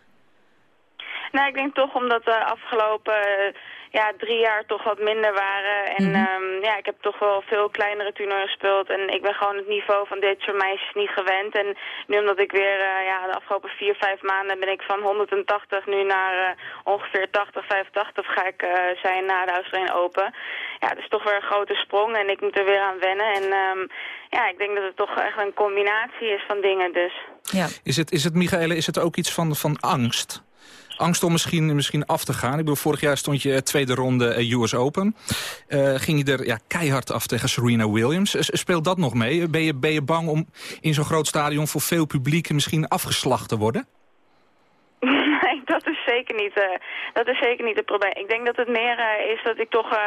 Nou, ik denk toch omdat de afgelopen ja, drie jaar toch wat minder waren. En mm -hmm. ja, ik heb toch wel veel kleinere toernooien gespeeld. En ik ben gewoon het niveau van dit soort meisjes niet gewend. En nu omdat ik weer uh, ja, de afgelopen vier, vijf maanden ben ik van 180 nu naar uh, ongeveer 80, 85 ga ik uh, zijn na de Australian Open. Ja, dat is toch weer een grote sprong en ik moet er weer aan wennen. En um, ja, ik denk dat het toch echt een combinatie is van dingen dus. Ja. Is het, is het Michaela, is het ook iets van, van angst? Angst om misschien, misschien af te gaan. Ik bedoel, vorig jaar stond je tweede ronde eh, US Open. Uh, ging je er ja, keihard af tegen Serena Williams. Speelt dat nog mee? Ben je, ben je bang om in zo'n groot stadion voor veel publiek misschien afgeslacht te worden? [LAUGHS] Nee, dat is zeker niet, dat is zeker niet het probleem. Ik denk dat het meer is dat ik toch...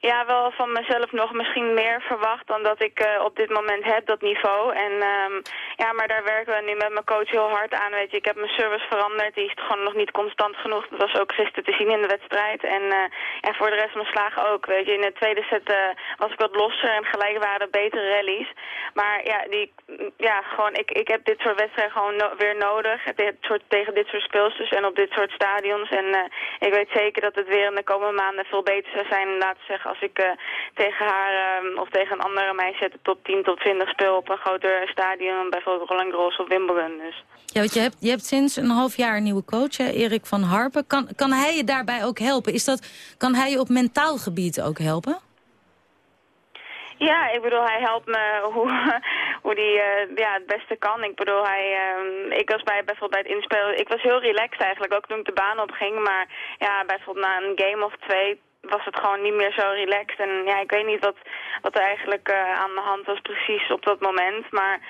Ja, wel van mezelf nog misschien meer verwacht dan dat ik uh, op dit moment heb, dat niveau. En um, ja, maar daar werken we nu met mijn coach heel hard aan, weet je. Ik heb mijn service veranderd, die is gewoon nog niet constant genoeg. Dat was ook gisteren te zien in de wedstrijd. En, uh, en voor de rest mijn slagen ook, weet je. In de tweede set uh, was ik wat losser en gelijk waren betere rallies. Maar ja, die, ja gewoon, ik, ik heb dit soort wedstrijden gewoon weer nodig. Dit soort, tegen dit soort speelsters en op dit soort stadions. En ik weet zeker dat het weer in de komende maanden veel beter zou zijn, laten zeggen als ik uh, tegen haar uh, of tegen een andere meisje de top 10, top 20 speel op een groter stadion, bijvoorbeeld Roland Garros of Wimbledon. Dus. Ja, want je hebt, je hebt sinds een half jaar een nieuwe coach, hè, Erik van Harpen. Kan, kan hij je daarbij ook helpen? Is dat, kan hij je op mentaal gebied ook helpen? Ja, ik bedoel, hij helpt me [LAUGHS] hoe, hoe die uh, ja, het beste kan. Ik bedoel, hij, uh, ik was bij, bijvoorbeeld bij het inspelen, ik was heel relaxed eigenlijk, ook toen ik de baan op ging. Maar ja, bijvoorbeeld na een game of twee was het gewoon niet meer zo relaxed. En ja, ik weet niet wat, wat er eigenlijk uh, aan de hand was precies op dat moment. Maar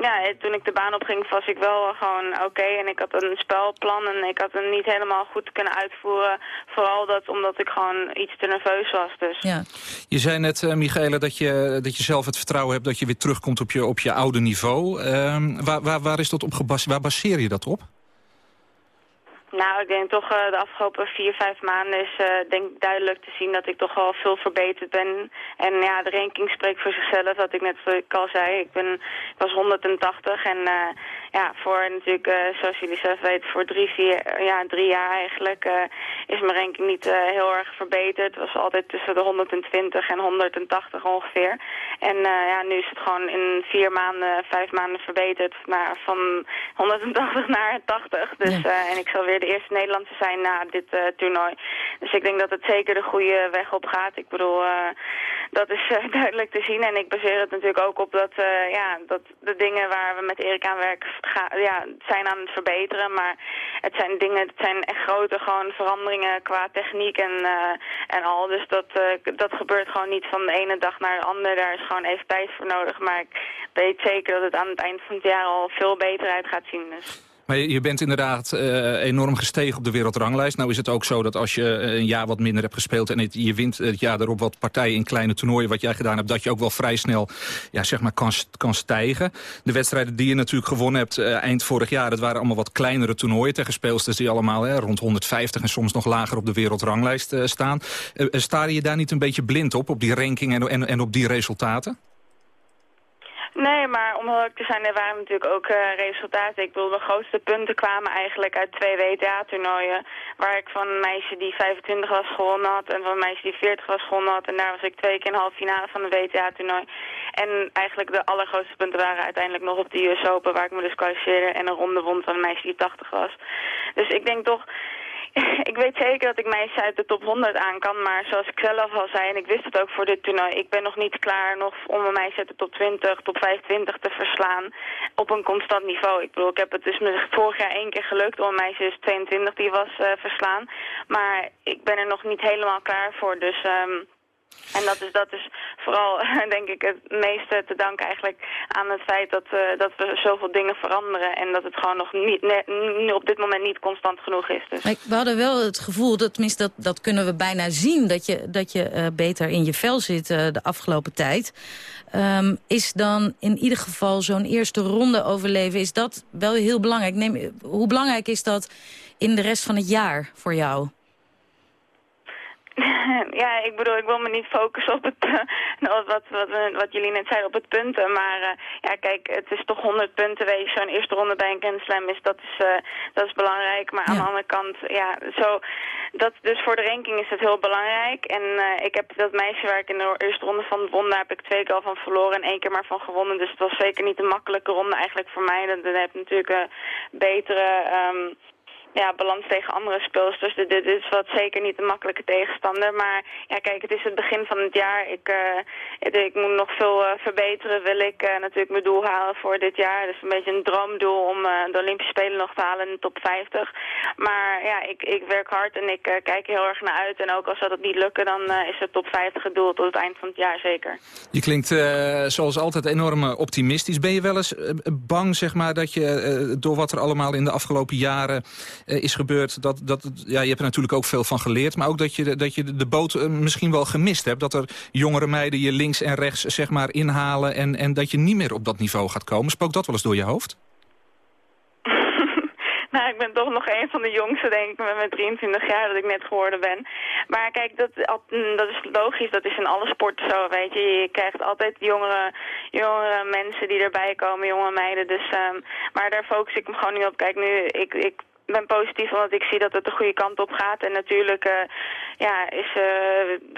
ja, toen ik de baan opging was ik wel gewoon oké. Okay. En ik had een spelplan en ik had hem niet helemaal goed kunnen uitvoeren. Vooral dat omdat ik gewoon iets te nerveus was. Dus. Ja. Je zei net, uh, Michele, dat je, dat je zelf het vertrouwen hebt dat je weer terugkomt op je, op je oude niveau. Uh, waar, waar, waar, is dat op gebaseerd? Waar baseer je dat op? Nou, ik denk toch uh, de afgelopen vier, vijf maanden is uh, denk duidelijk te zien dat ik toch wel veel verbeterd ben. En ja, de ranking spreekt voor zichzelf, wat ik net ik al zei. Ik, ben, ik was 180 en uh, ja, voor natuurlijk, zoals jullie zelf weten, voor drie, vier, ja, drie jaar eigenlijk is mijn ranking niet heel erg verbeterd. Het was altijd tussen de 120 en 180 ongeveer. En ja, nu is het gewoon in vier maanden, vijf maanden verbeterd. Maar van 180 naar 80. Dus, en ik zal weer de eerste Nederlandse zijn na dit uh, toernooi. Dus ik denk dat het zeker de goede weg op gaat. Ik bedoel, uh, dat is uh, [LAUGHS] duidelijk te zien. En ik baseer het natuurlijk ook op dat, ja, dat de dingen waar we met Erik aan werken ja, zijn aan het verbeteren. Maar het zijn dingen, het zijn echt grote gewoon veranderingen qua techniek en, en al. Dus dat, dat gebeurt gewoon niet van de ene dag naar de andere. Daar is gewoon even tijd voor nodig. Maar ik weet zeker dat het aan het eind van het jaar al veel beter uit gaat zien. Dus. Maar je, bent inderdaad uh, enorm gestegen op de wereldranglijst. Nou is het ook zo dat als je een jaar wat minder hebt gespeeld... en je wint het jaar erop wat partijen in kleine toernooien... wat jij gedaan hebt, dat je ook wel vrij snel ja, zeg maar kan, kan stijgen. De wedstrijden die je natuurlijk gewonnen hebt uh, eind vorig jaar... dat waren allemaal wat kleinere toernooien tegen speelsters... die allemaal hè, rond 150 en soms nog lager op de wereldranglijst staan. sta je daar niet een beetje blind op, op die ranking en, en, en op die resultaten? Nee, maar om heel te zijn, er waren natuurlijk ook uh, resultaten. Ik bedoel, de grootste punten kwamen eigenlijk uit twee WTA-toernooien. Waar ik van een meisje die 25 was gewonnen had en van een meisje die 40 was gewonnen had. En daar was ik twee keer in halve finale van de WTA-toernooi. En eigenlijk de allergrootste punten waren uiteindelijk nog op de US Open, waar ik me dus kwalificeerde. En een ronde won van een meisje die 80 was. Dus ik denk toch [LAUGHS] ik weet zeker dat ik meisjes uit de top 100 aan kan, maar zoals ik zelf al zei, en ik wist het ook voor dit toernooi, ik ben nog niet klaar nog om een meisje uit de top 20, top 25 te verslaan op een constant niveau. Ik bedoel, ik heb het dus vorig jaar één keer gelukt om een meisje dus 22 die was uh, verslaan, maar ik ben er nog niet helemaal klaar voor, dus... Um, en dat is, dat is vooral, [LAUGHS] denk ik, het meeste te danken eigenlijk aan het feit dat, uh, dat we zoveel dingen veranderen. En dat het gewoon nog niet, ne, op dit moment niet constant genoeg is. Dus. We hadden wel het gevoel, dat, tenminste dat, dat kunnen we bijna zien, dat je, dat je uh, beter in je vel zit uh, de afgelopen tijd. Um, is dan in ieder geval zo'n eerste ronde overleven, is dat wel heel belangrijk. Neem, hoe belangrijk is dat in de rest van het jaar voor jou? [LAUGHS] ja, ik bedoel, ik wil me niet focussen op het, [LAUGHS] wat, wat, wat, wat jullie net zeiden, op het punten. Maar uh, ja, kijk, het is toch 100 punten week. Zo'n eerste ronde bij een Grand Slam is, dat is, uh, dat is belangrijk. Maar ja. aan de andere kant, ja, zo, dat, dus voor de ranking is het heel belangrijk. En uh, ik heb dat meisje waar ik in de eerste ronde van won, daar heb ik twee keer al van verloren en één keer maar van gewonnen. Dus het was zeker niet een makkelijke ronde eigenlijk voor mij. Dan, dan heb je natuurlijk een betere... Um, ja, balans tegen andere speelsters. Dus dit is wat zeker niet een makkelijke tegenstander. Maar ja, kijk, het is het begin van het jaar. Ik, uh, ik moet nog veel uh, verbeteren. Wil ik uh, natuurlijk mijn doel halen voor dit jaar. Dus een beetje een droomdoel om de Olympische Spelen nog te halen in de top 50. Maar ja, ik, ik werk hard en ik kijk heel erg naar uit. En ook als dat niet lukken, dan is het top 50 het doel tot het eind van het jaar zeker. Je klinkt zoals altijd enorm optimistisch. Ben je wel eens bang, zeg maar, dat je door wat er allemaal in de afgelopen jaren is gebeurd. Dat, dat, ja, je hebt er natuurlijk ook veel van geleerd. Maar ook dat je, dat je de boot uh, misschien wel gemist hebt. Dat er jongere meiden je links en rechts zeg maar, inhalen. En, en dat je niet meer op dat niveau gaat komen. Spookt dat wel eens door je hoofd? [LAUGHS] Nou, ik ben toch nog een van de jongste, denk ik, met mijn 23 jaar dat ik net geworden ben. Maar kijk, dat, dat is logisch, dat is in alle sporten zo, weet je. Je krijgt altijd jongere, jongere mensen die erbij komen, jonge meiden. Dus, um, maar daar focus ik me gewoon niet op. Kijk, nu, ik, ik ben positief omdat ik zie dat het de goede kant op gaat. En natuurlijk uh, ja, is uh,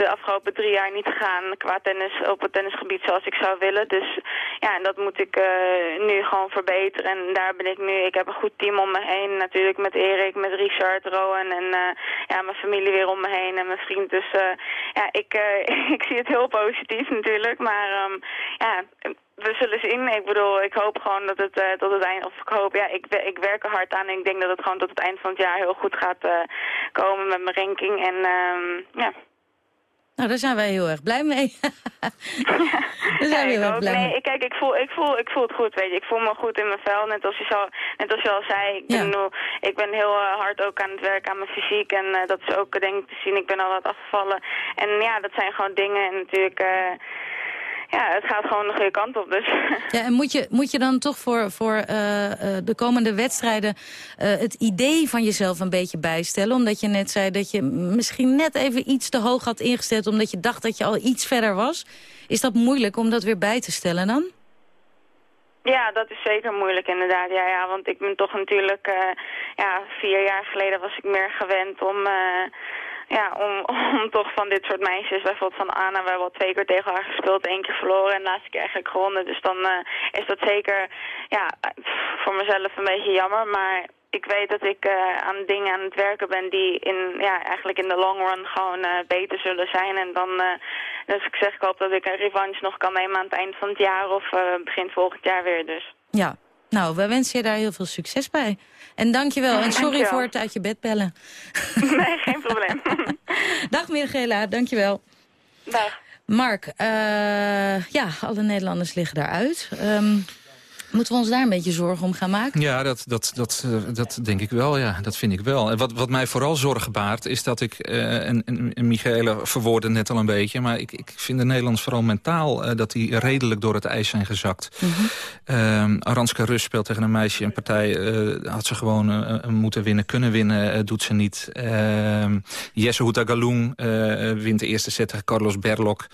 de afgelopen drie jaar niet gegaan qua tennis op het tennisgebied zoals ik zou willen. Dus ja, en dat moet ik uh, nu gewoon verbeteren. En daar ben ik nu. Ik heb een goed team om me heen. Natuurlijk met Erik, met Richard, Rowan en ja, mijn familie weer om me heen en mijn vriend. Dus ja, ik, [LAUGHS] ik zie het heel positief natuurlijk. Maar um, ja, we zullen zien. Ik bedoel, ik hoop gewoon dat het uh, tot het eind... Of ik hoop, ja, ik, ik werk er hard aan en ik denk dat het gewoon tot het eind van het jaar heel goed gaat uh, komen met mijn ranking. En um, ja... Nou, daar zijn wij heel erg blij mee. [LAUGHS] daar zijn we heel erg blij nee, mee. Kijk, ik voel, ik, voel, ik voel het goed, weet je. Ik voel me goed in mijn vel, net als je, zo, net als je al zei. Ik, ja. ben, ik ben heel uh, hard ook aan het werken aan mijn fysiek. En uh, dat is ook, denk ik, te zien. Ik ben al wat afgevallen. En ja, dat zijn gewoon dingen. En natuurlijk... Uh, ja, het gaat gewoon de goede kant op. Dus. [LAUGHS] Ja, en moet je, moet je dan toch voor, voor uh, de komende wedstrijden uh, het idee van jezelf een beetje bijstellen? Omdat je net zei dat je misschien net even iets te hoog had ingesteld... omdat je dacht dat je al iets verder was. Is dat moeilijk om dat weer bij te stellen dan? Ja, dat is zeker moeilijk inderdaad. Ja, ja, want ik ben toch natuurlijk... Uh, ja, vier jaar geleden was ik meer gewend om... Uh, ja, om, om toch van dit soort meisjes, bijvoorbeeld van Anna, we hebben al twee keer tegen haar gespeeld, één keer verloren en de laatste keer eigenlijk gewonnen. Dus dan uh, is dat zeker, ja, voor mezelf een beetje jammer, maar ik weet dat ik uh, aan dingen aan het werken ben die in, ja, eigenlijk in de long run gewoon uh, beter zullen zijn. En dan, dus ik zeg, ik hoop dat ik een revanche nog kan nemen aan het eind van het jaar of begin volgend jaar weer dus. Ja, nou, we wensen je daar heel veel succes bij. En dankjewel. En sorry voor het uit je bed bellen. [LAUGHS] Nee, geen probleem. [LAUGHS] Dag Mirgela, dankjewel. Dag. Mark, uh, ja, alle Nederlanders liggen daaruit. Um, Moeten we ons daar een beetje zorgen om gaan maken? Ja, dat, dat, dat, uh, dat denk ik wel. Ja, dat vind ik wel. En wat, wat mij vooral zorgen baart, is dat ik... Uh, en, en, Michele verwoordde net al een beetje... maar ik, ik vind de Nederlanders vooral mentaal... Uh, dat die redelijk door het ijs zijn gezakt. Mm -hmm. Aranska Rus speelt tegen een meisje. Een partij had ze gewoon moeten winnen, kunnen winnen. doet ze niet. Ehm, Jesse Houtagaloen wint de eerste set tegen Carlos Berlok.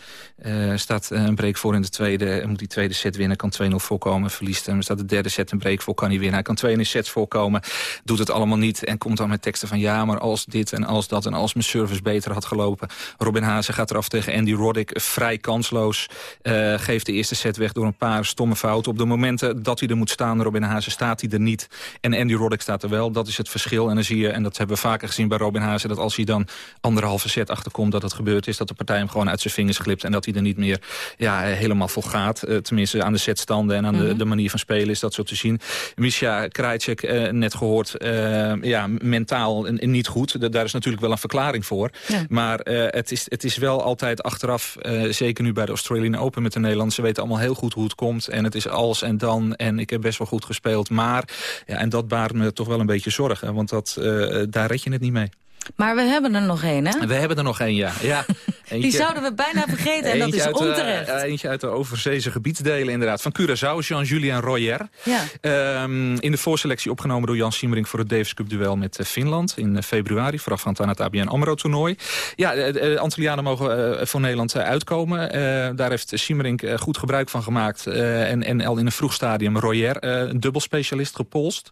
staat een break voor in de tweede. Moet die tweede set winnen, kan 2-0 voorkomen. Verliest hem. Staat de derde set een break voor, kan hij winnen. Hij kan twee in sets voorkomen. Doet het allemaal niet en komt dan met teksten van... ja, maar als dit en als dat en als mijn service beter had gelopen. Robin Haase gaat eraf tegen Andy Roddick. Vrij kansloos. Uh, geeft de eerste set weg door een paar stomme fouten. Op de momenten dat hij er moet staan, Robin Haase, staat hij er niet. En Andy Roddick staat er wel. Dat is het verschil. En dan zie je, en dat hebben we vaker gezien bij Robin Haase... dat als hij dan anderhalve set achterkomt dat het gebeurd is... dat de partij hem gewoon uit zijn vingers glipt... en dat hij er niet meer ja, helemaal vol gaat. Uh, tenminste, aan de setstanden en aan mm -hmm. de, de, manier van spelen is dat zo te zien. Misha Krajcek, uh, net gehoord, uh, ja, mentaal niet goed. Daar is natuurlijk wel een verklaring voor. Ja. Maar het, is, het is wel altijd achteraf, zeker nu bij de Australian Open met de Nederlanders... ze weten allemaal heel goed hoe het komt. En het is als en dan. En ik heb best wel goed gespeeld. Maar, ja, en dat baart me toch wel een beetje zorgen. Want dat, daar red je het niet mee. Maar we hebben er nog één, hè? We hebben er nog één, ja. ja. [LAUGHS] Eentje, Die zouden we bijna vergeten en dat is onterecht. De, uh, eentje uit de overzeese gebiedsdelen inderdaad. Van Curaçao, Jean-Julien Royer. Ja. Um, in de voorselectie opgenomen door Jan Siemering... voor het Davis Cup duel met uh, Finland in uh, februari. Voorafgaand aan het ABN AMRO toernooi. Ja, de Antillianen mogen voor Nederland uitkomen. daar heeft Siemering goed gebruik van gemaakt. en, en al in een vroeg stadium Royer, een dubbelspecialist, gepolst.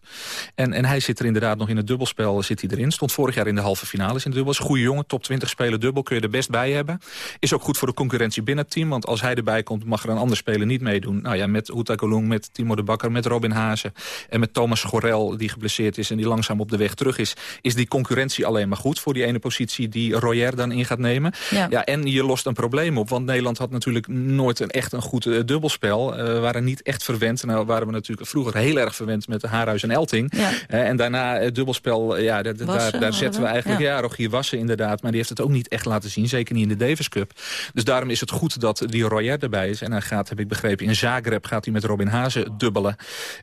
En, en hij zit er inderdaad nog in het dubbelspel zit hij erin. Stond vorig jaar in de halve finales in de dubbel. Is een goede jongen, top 20 spelen dubbel, kun je er best bij hebben. Is ook goed voor de concurrentie binnen het team. Want als hij erbij komt, mag er een ander speler niet meedoen. Nou ja, met Houta Golung, met Timo de Bakker, met Robin Hazen... en met Thomas Gorel, die geblesseerd is en die langzaam op de weg terug is... is die concurrentie alleen maar goed voor die ene positie die Royer dan in gaat nemen. Ja. ja en je lost een probleem op. Want Nederland had natuurlijk nooit een, echt een goed uh, dubbelspel. Uh, we waren niet echt verwend. Nou waren we natuurlijk vroeger heel erg verwend met Haarhuis en Elting. Ja. Uh, en daarna het dubbelspel, ja, daar, daar zetten we eigenlijk... Ja, ja Rogier Wassen inderdaad. Maar die heeft het ook niet echt laten zien. Zeker niet in de Davis Cup. Dus daarom is het goed dat die Royer erbij is. En hij gaat, heb ik begrepen, in Zagreb gaat hij met Robin Hazen dubbelen.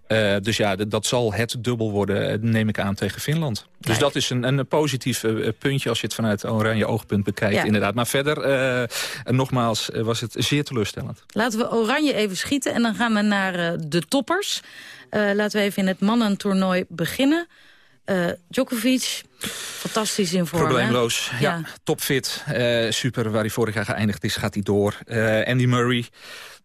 Uh, dus ja, dat zal het dubbel worden, neem ik aan, tegen Finland. Dus Kijk. dat is een, een positief uh, puntje als je het vanuit oranje oogpunt bekijkt, Ja. inderdaad. Maar verder, uh, nogmaals, was het zeer teleurstellend. Laten we oranje even schieten en dan gaan we naar de toppers. Laten we even in het mannentoernooi beginnen. Uh, Djokovic, fantastisch in vorm. Probleemloos, ja. ja. Topfit, uh, super. Waar hij vorig jaar geëindigd is, gaat hij door. Uh, Andy Murray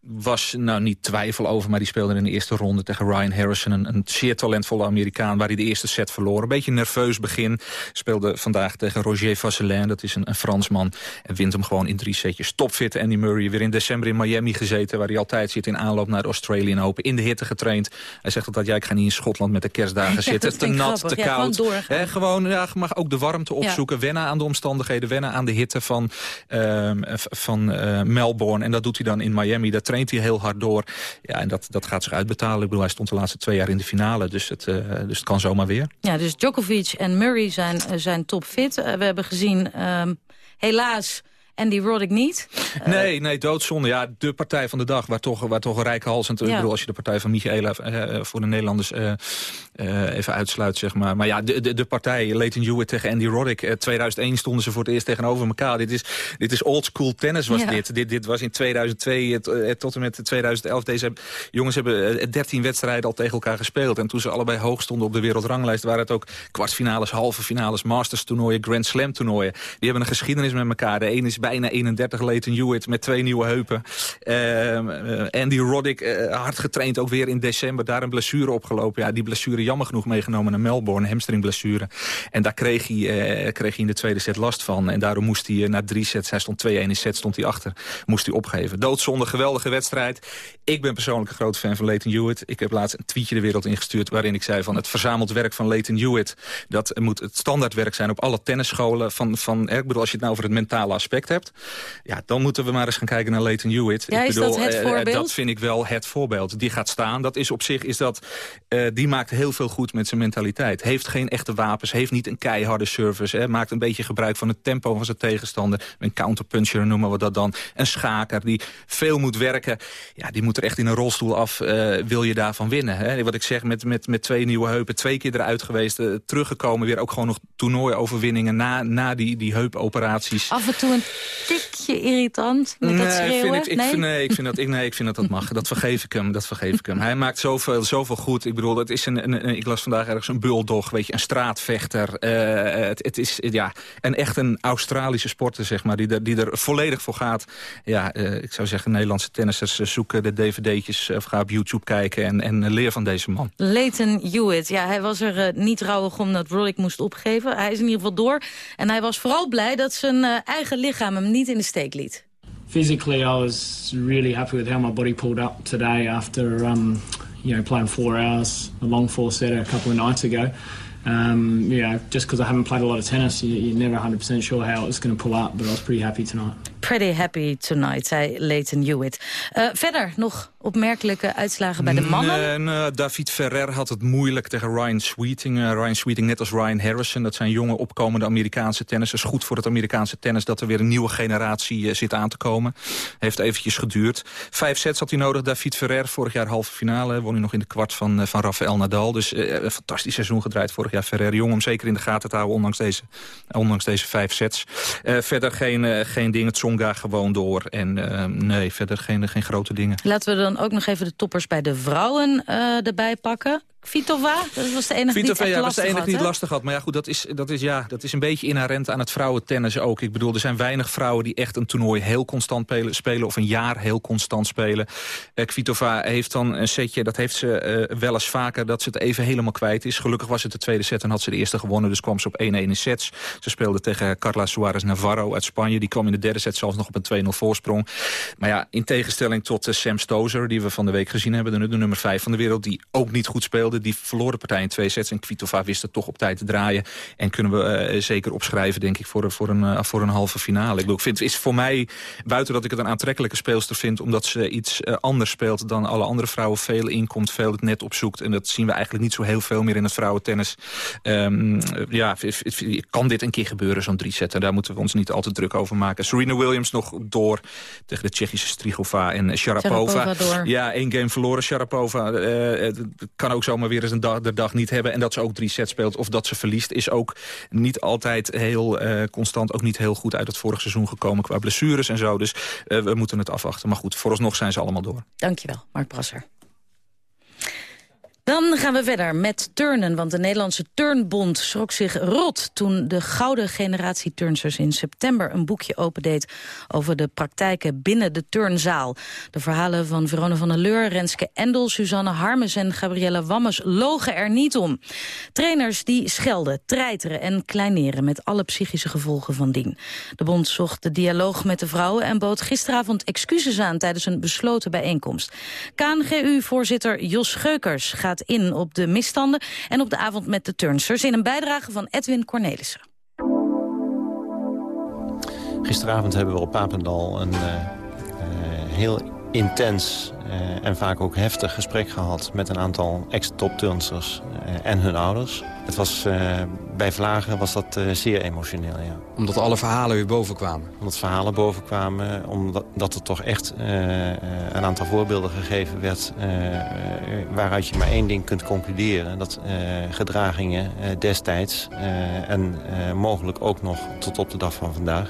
was nou niet twijfel over, maar die speelde in de eerste ronde tegen Ryan Harrison. Een, een zeer talentvolle Amerikaan waar hij de eerste set verloor. Een beetje nerveus begin. Speelde vandaag tegen Roger Vasselin, dat is een, een Fransman. En wint hem gewoon in drie setjes. Topfit Andy Murray, weer in december in Miami gezeten... waar hij altijd zit in aanloop naar de Australian Open. In de hitte getraind. Hij zegt altijd, ja, ik ga niet in Schotland met de kerstdagen [LAUGHS] Ja, zitten. dat Te nat, grappig. te Ja, koud. gewoon gewoon, ja, mag ook de warmte opzoeken. Wennen aan de omstandigheden, wennen aan de hitte van, ehm, van eh, Melbourne. En dat doet hij dan in Miami. Daar traint hij heel hard door. Ja, en dat, dat gaat zich uitbetalen. Ik bedoel, hij stond de laatste twee jaar in de finale. Dus het, eh, dus het kan zomaar weer. Ja, dus Djokovic en Murray zijn, eh, zijn topfit. Uh, we hebben gezien, um, helaas, Andy Roddick niet. [LAUGHS] Nee, nee, doodzonde. Ja, de partij van de dag, waar toch, waar toch een rijkhalsend... Ja. Ik bedoel, als je de partij van Michaela uh, voor de Nederlanders uh, even uitsluit, zeg maar. Maar ja, de, de, de partij, Leighton Hewitt tegen Andy Roddick. 2001 stonden ze voor het eerst tegenover elkaar. Dit is, dit is old school tennis, was ja. dit. dit. Dit was in 2002 tot en met 2011. Deze jongens hebben 13 wedstrijden al tegen elkaar gespeeld. En toen ze allebei hoog stonden op de wereldranglijst... waren het ook kwartfinales, halve finales, masters toernooien, Grand Slam toernooien. Die hebben een geschiedenis met elkaar. De ene is bijna 31, Leighton Hewitt met twee nieuwe heupen. Uh, Andy Roddick, hard getraind ook weer in december. Daar een blessure opgelopen. Ja, die blessure jammer genoeg meegenomen naar Melbourne. Hamstringblessure. En daar kreeg hij, uh, kreeg hij in de tweede set last van. En daarom moest hij na drie sets, hij stond 2-1 in set, stond hij achter. Moest hij opgeven. Doodzonde, geweldige wedstrijd. Ik ben persoonlijk een groot fan van Leighton Hewitt. Ik heb laatst een tweetje de wereld ingestuurd waarin ik zei van het verzameld werk van Leighton Hewitt. Dat moet het standaardwerk zijn op alle tennisscholen. Van, van, ik bedoel, als je het nou over het mentale aspect hebt... ja, dan moeten we maar eens gaan kijken naar Leighton Hewitt. Ja, ik is dat het voorbeeld? dat vind ik wel het voorbeeld. Die gaat staan. Dat is op zich is dat... die maakt heel veel goed met zijn mentaliteit. Heeft geen echte wapens, heeft niet een keiharde service. Hè, maakt een beetje gebruik van het tempo van zijn tegenstander. Een counterpuncher noemen we dat dan. Een schaker die veel moet werken. Ja, die moet er echt in een rolstoel af, uh, wil je daarvan winnen. Hè? Wat ik zeg, met, met, met twee nieuwe heupen, twee keer eruit geweest... Uh, teruggekomen, weer ook gewoon nog toernooioverwinningen... na, na die, die heupoperaties. Af en toe een tikje irritant met nee, dat schreeuwen? Vind ik, ik nee? Vind, nee, ik vind dat, ik, nee, ik vind dat dat mag. Dat vergeef ik hem, dat vergeef ik hem. Hij maakt zoveel, zoveel goed. Ik bedoel, het is een, een, een ik las vandaag ergens een bulldog, weet je, een straatvechter. Uh, het, het, is ja, en echt een Australische sporter, zeg maar, die er, die er volledig voor gaat. Ja, ik zou zeggen, Nederlandse tennissers zoeken de dvd'tjes... of ga op YouTube kijken en, en leer van deze man. Leighton Hewitt, ja, hij was er uh, niet rouwig omdat Roddick moest opgeven. Hij is in ieder geval door. En hij was vooral blij dat zijn uh, eigen lichaam hem niet in de steek liet. Physically, I was really happy with how my body pulled up today after, um, you know, playing four hours, a long four set a couple of nights ago. Um, yeah, just because I haven't played a lot of tennis, you, you're never 100% sure how it was going to pull up, but I was pretty happy tonight. Pretty happy tonight, zei Leighton Hewitt. Uh, verder nog opmerkelijke uitslagen bij de mannen? David Ferrer had het moeilijk tegen Ryan Sweeting. Uh, Ryan Sweeting net als Ryan Harrison. Dat zijn jonge opkomende Amerikaanse tennissers. Goed voor het Amerikaanse tennis dat er weer een nieuwe generatie uh, zit aan te komen. Heeft eventjes geduurd. Vijf sets had hij nodig, David Ferrer. Vorig jaar halve finale. Won hij nog in de kwart van, van Rafael Nadal. Dus een fantastisch seizoen gedraaid vorig jaar Ferrer. Jong om zeker in de gaten te houden, ondanks deze, ondanks deze vijf sets. verder geen, geen dingen. Tsonga gewoon door. En nee, verder geen, geen grote dingen. Laten we dan ook nog even de toppers bij de vrouwen uh, erbij pakken. Vitova, dat was de enige Vitova, die het ja, was de enige had, die het hè? lastig had. Maar ja, goed, dat is, dat, is, ja, dat is een beetje inherent aan het vrouwentennis ook. Ik bedoel, er zijn weinig vrouwen die echt een toernooi heel constant spelen, spelen of een jaar heel constant spelen. Uh, Kvitova heeft dan een setje, dat heeft ze uh, wel eens vaker, dat ze het even helemaal kwijt is. Gelukkig was het de tweede set en had ze de eerste gewonnen, dus kwam ze op 1-1 in sets. Ze speelde tegen Carla Suarez Navarro uit Spanje. Die kwam in de derde set zelfs nog op een 2-0 voorsprong. Maar ja, in tegenstelling tot uh, Sam Stozer, die we van de week gezien hebben, de, de nummer 5 van de wereld, die ook niet goed speelde, die verloor de partij in twee sets. En Kvitova wist het toch op tijd te draaien. En kunnen we uh, zeker opschrijven, denk ik, voor, voor, een, uh, voor een halve finale. Ik, bedoel, ik vind het is voor mij, buiten dat ik het een aantrekkelijke speelster vind... omdat ze iets uh, anders speelt dan alle andere vrouwen. Veel inkomt, veel het net opzoekt. En dat zien we eigenlijk niet zo heel veel meer in het vrouwentennis. Um, ja, kan dit een keer gebeuren, zo'n drie setten. Daar moeten we ons niet al te druk over maken. Serena Williams nog door tegen de Tsjechische Strigova en Sharapova. Sharapova ja, één game verloren. Sharapova kan ook zomaar weer eens een dag, de dag niet hebben. En dat ze ook drie sets speelt of dat ze verliest... is ook niet altijd heel uh, constant. Ook niet heel goed uit het vorige seizoen gekomen qua blessures en zo. Dus uh, we moeten het afwachten. Maar goed, vooralsnog zijn ze allemaal door. Dankjewel, Mark Brasser. Dan gaan we verder met turnen, want de Nederlandse Turnbond schrok zich rot... toen de gouden generatie turnsters in september een boekje opendeed... over de praktijken binnen de turnzaal. De verhalen van Verona van der Leur, Renske Endel, Suzanne Harmes en Gabrielle Wammes logen er niet om. Trainers die schelden, treiteren en kleineren met alle psychische gevolgen van dien. De bond zocht de dialoog met de vrouwen en bood gisteravond excuses aan... tijdens een besloten bijeenkomst. KNGU-voorzitter Jos Scheukers gaat in op de misstanden en op de avond met de turnsters... in een bijdrage van Edwin Cornelissen. Gisteravond hebben we op Papendal een uh, uh, heel intens uh, en vaak ook heftig gesprek gehad... met een aantal ex-topturnsters en hun ouders. Het was, bij Vlagen was dat zeer emotioneel, ja. Omdat alle verhalen weer boven kwamen? Omdat verhalen boven kwamen, omdat dat er toch echt een aantal voorbeelden gegeven werd... waaruit je maar één ding kunt concluderen. Dat gedragingen destijds en mogelijk ook nog tot op de dag van vandaag...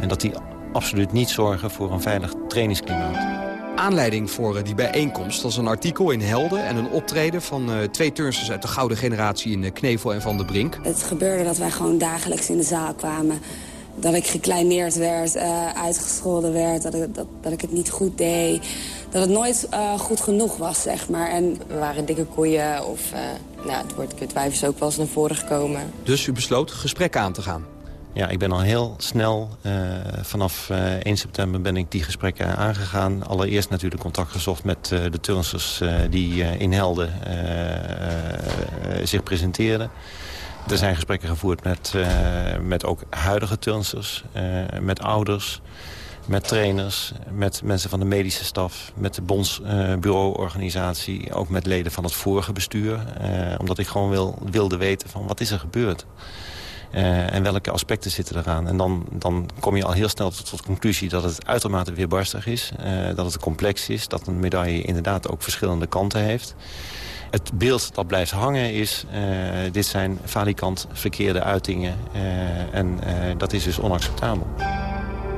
en dat die absoluut niet zorgen voor een veilig trainingsklimaat. Aanleiding voor die bijeenkomst was een artikel in Helden... en een optreden van uh, twee turnsters uit de gouden generatie in Knevel en Van der Brink. Het gebeurde dat wij gewoon dagelijks in de zaal kwamen. Dat ik gekleineerd werd, uh, uitgescholden werd, dat ik, dat, dat ik het niet goed deed. Dat het nooit uh, goed genoeg was, zeg maar. En we waren dikke koeien of nou, het woord kutwijf is ook wel eens naar voren gekomen. Dus u besloot gesprekken aan te gaan? Ja, ik ben al heel snel, uh, vanaf uh, 1 september ben ik die gesprekken aangegaan. Allereerst natuurlijk contact gezocht met uh, de turnsters die in Helden zich presenteerden. er zijn gesprekken gevoerd met, met ook huidige turnsters, met ouders met trainers, met mensen van de medische staf... met de bondsbureauorganisatie, ook met leden van het vorige bestuur. omdat ik gewoon wil, wilde weten van wat is er gebeurd. Uh, en welke aspecten zitten eraan. En dan, dan kom je al heel snel tot, de conclusie dat het uitermate weerbarstig is. Uh, dat het complex is. Dat een medaille inderdaad ook verschillende kanten heeft. Het beeld dat blijft hangen is, uh, dit zijn falikant verkeerde uitingen. en dat is dus onacceptabel.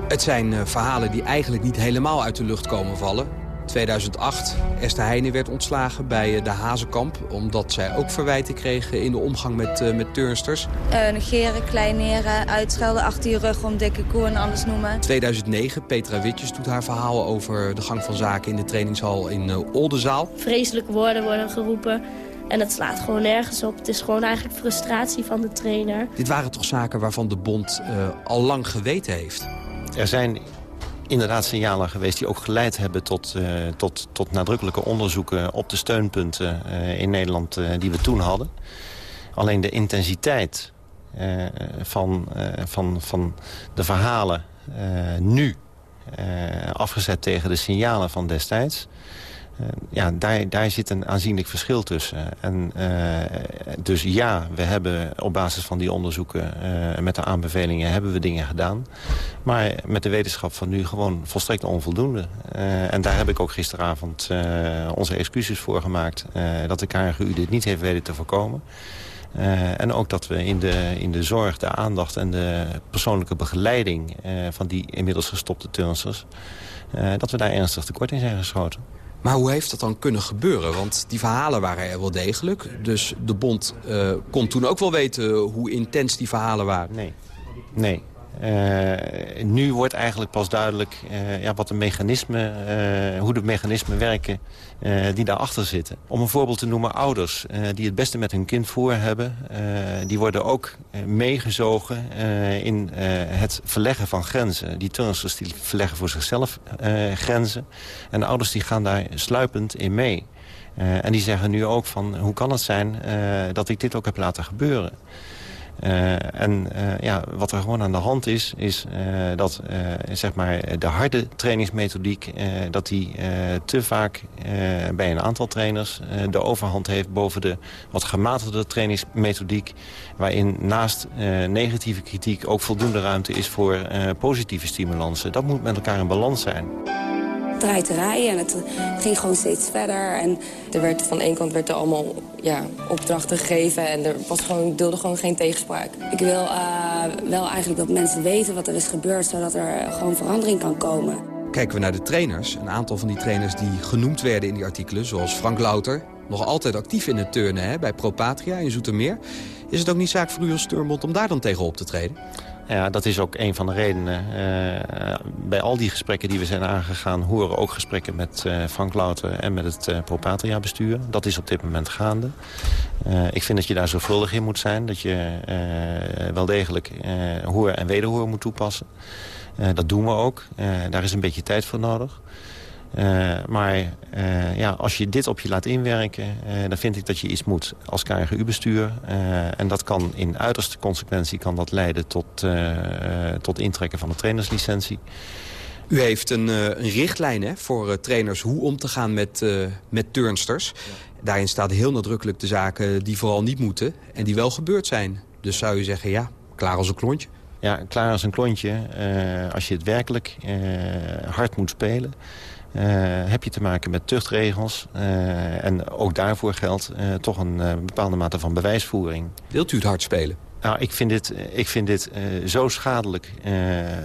Het zijn verhalen die eigenlijk niet helemaal uit de lucht komen vallen. 2008. Esther Heijnen werd ontslagen bij eh, de Hazenkamp... omdat zij ook verwijten kreeg in de omgang met, uh, met turnsters. Uh, negeren, kleineren, uitschelden achter je rug om dikke koe en alles noemen. 2009. Petra Witjes doet haar verhaal over de gang van zaken... in de trainingshal in uh, Oldenzaal. Vreselijke woorden worden geroepen. En het slaat gewoon nergens op. Het is gewoon eigenlijk frustratie van de trainer. Dit waren toch zaken waarvan de bond al lang geweten heeft? Er zijn inderdaad signalen geweest die ook geleid hebben tot, uh, tot, tot nadrukkelijke onderzoeken op de steunpunten uh, in Nederland uh, die we toen hadden. Alleen de intensiteit van, van, van de verhalen nu afgezet tegen de signalen van destijds... Uh, ja, daar, daar zit een aanzienlijk verschil tussen. En, uh, dus ja, we hebben op basis van die onderzoeken... Uh, met de aanbevelingen hebben we dingen gedaan. Maar met de wetenschap van nu gewoon volstrekt onvoldoende. en daar heb ik ook gisteravond onze excuses voor gemaakt... dat de KRGU dit niet heeft weten te voorkomen. en ook dat we in de, in de zorg, de aandacht en de persoonlijke begeleiding... van die inmiddels gestopte turnsters... dat we daar ernstig tekort in zijn geschoten. Maar hoe heeft dat dan kunnen gebeuren? Want die verhalen waren er wel degelijk. Dus de bond uh, kon toen ook wel weten hoe intens die verhalen waren. Nee, nee. Uh, nu wordt eigenlijk pas duidelijk uh, ja, wat de mechanismen, uh, hoe de mechanismen werken die daarachter zitten. Om een voorbeeld te noemen, ouders die het beste met hun kind voor hebben... die worden ook meegezogen in het verleggen van grenzen. Die turnsters die verleggen voor zichzelf grenzen. En de ouders die gaan daar sluipend in mee. en die zeggen nu ook van, hoe kan het zijn dat ik dit ook heb laten gebeuren? Uh, en uh, ja, wat er gewoon aan de hand is, is uh, dat zeg maar de harde trainingsmethodiek... dat die te vaak bij een aantal trainers de overhand heeft... boven de wat gematigde trainingsmethodiek... waarin naast negatieve kritiek ook voldoende ruimte is voor positieve stimulansen. Dat moet met elkaar in balans zijn draaiterij en het ging gewoon steeds verder. En er werd van één kant werd er allemaal ja, opdrachten gegeven en er was gewoon, deelde gewoon geen tegenspraak. Ik wil uh, wel eigenlijk dat mensen weten wat er is gebeurd, zodat er gewoon verandering kan komen. Kijken we naar de trainers, een aantal van die trainers die genoemd werden in die artikelen, zoals Frank Louter, nog altijd actief in het turnen hè, bij Propatria in Zoetermeer. Is het ook niet zaak voor u als Sturmond om daar dan tegen op te treden? Ja, dat is ook een van de redenen. Uh, bij al die gesprekken die we zijn aangegaan... horen ook gesprekken met uh, Frank en met het uh, Propatria-bestuur. Dat is op dit moment gaande. ik vind dat je daar zorgvuldig in moet zijn. Dat je wel degelijk hoor en wederhoor moet toepassen. dat doen we ook. daar is een beetje tijd voor nodig. Uh, maar uh, ja, als je dit op je laat inwerken, uh, dan vind ik dat je iets moet als KRGU-bestuur. en dat kan in uiterste consequentie kan dat leiden tot, tot intrekken van de trainerslicentie. U heeft een, een richtlijn hè, voor trainers hoe om te gaan met, met turnsters. Daarin staat heel nadrukkelijk de zaken die vooral niet moeten en die wel gebeurd zijn. Dus zou u zeggen, ja, klaar als een klontje? Ja, klaar als een klontje. als je het werkelijk hard moet spelen... Uh, heb je te maken met tuchtregels. Uh, en ook daarvoor geldt uh, toch een bepaalde mate van bewijsvoering. Wilt u het hard spelen? Nou, ik vind dit, ik vind dit zo schadelijk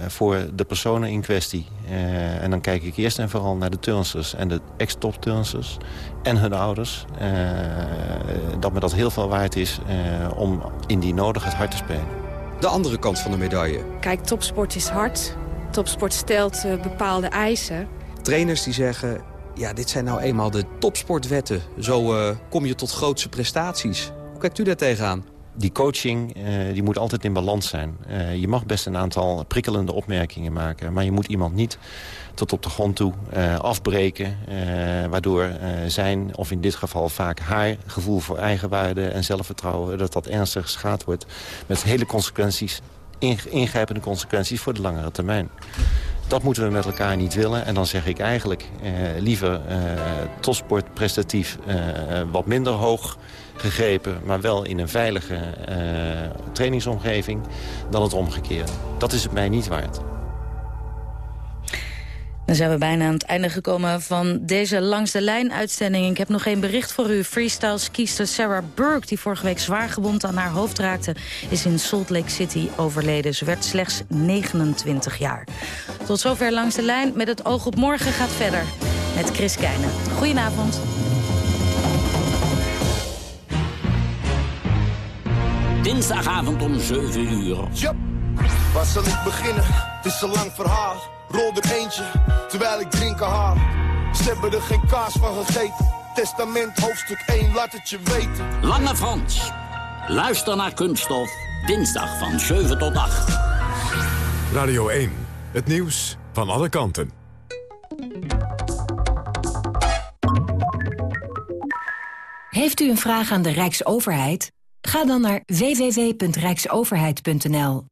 voor de personen in kwestie. en dan kijk ik eerst en vooral naar de turnsters en de ex-top-turnsters en hun ouders. dat me dat heel veel waard is om indien nodig het hard te spelen. De andere kant van de medaille. Kijk, topsport is hard. Topsport stelt bepaalde eisen. Trainers die zeggen, ja, dit zijn nou eenmaal de topsportwetten. Zo uh, kom je tot grootse prestaties. Hoe kijkt u daar tegenaan? die coaching uh, die moet altijd in balans zijn. Uh, je mag best een aantal prikkelende opmerkingen maken... maar je moet iemand niet tot op de grond toe afbreken... waardoor zijn, of in dit geval vaak haar gevoel voor eigenwaarde en zelfvertrouwen... dat dat ernstig geschaad wordt met hele consequenties ingrijpende consequenties voor de langere termijn. Dat moeten we met elkaar niet willen. En dan zeg ik eigenlijk eh, liever eh, topsport prestatief eh, wat minder hoog gegrepen... maar wel in een veilige eh, trainingsomgeving dan het omgekeerde. Dat is het mij niet waard. Dan zijn we bijna aan het einde gekomen van deze Langs de Lijn-uitzending. Ik heb nog één bericht voor u. Freestyle-skiester Sarah Burke, die vorige week zwaar gewond aan haar hoofd raakte... is in Salt Lake City overleden. Ze werd slechts 29 jaar. Tot zover Langs de Lijn. Met het oog op morgen gaat verder met Chris Keijnen. Goedenavond. Dinsdagavond om 7 uur. Waar zal ik beginnen? Het is een lang verhaal. Rol er eentje, terwijl ik drinken haal. Ze hebben er geen kaas van gegeten. Testament hoofdstuk 1, laat het je weten. Lange Frans. Luister naar Kunststof. Dinsdag van 7 tot 8. Radio 1. Het nieuws van alle kanten. Heeft u een vraag aan de Rijksoverheid? Ga dan naar www.rijksoverheid.nl.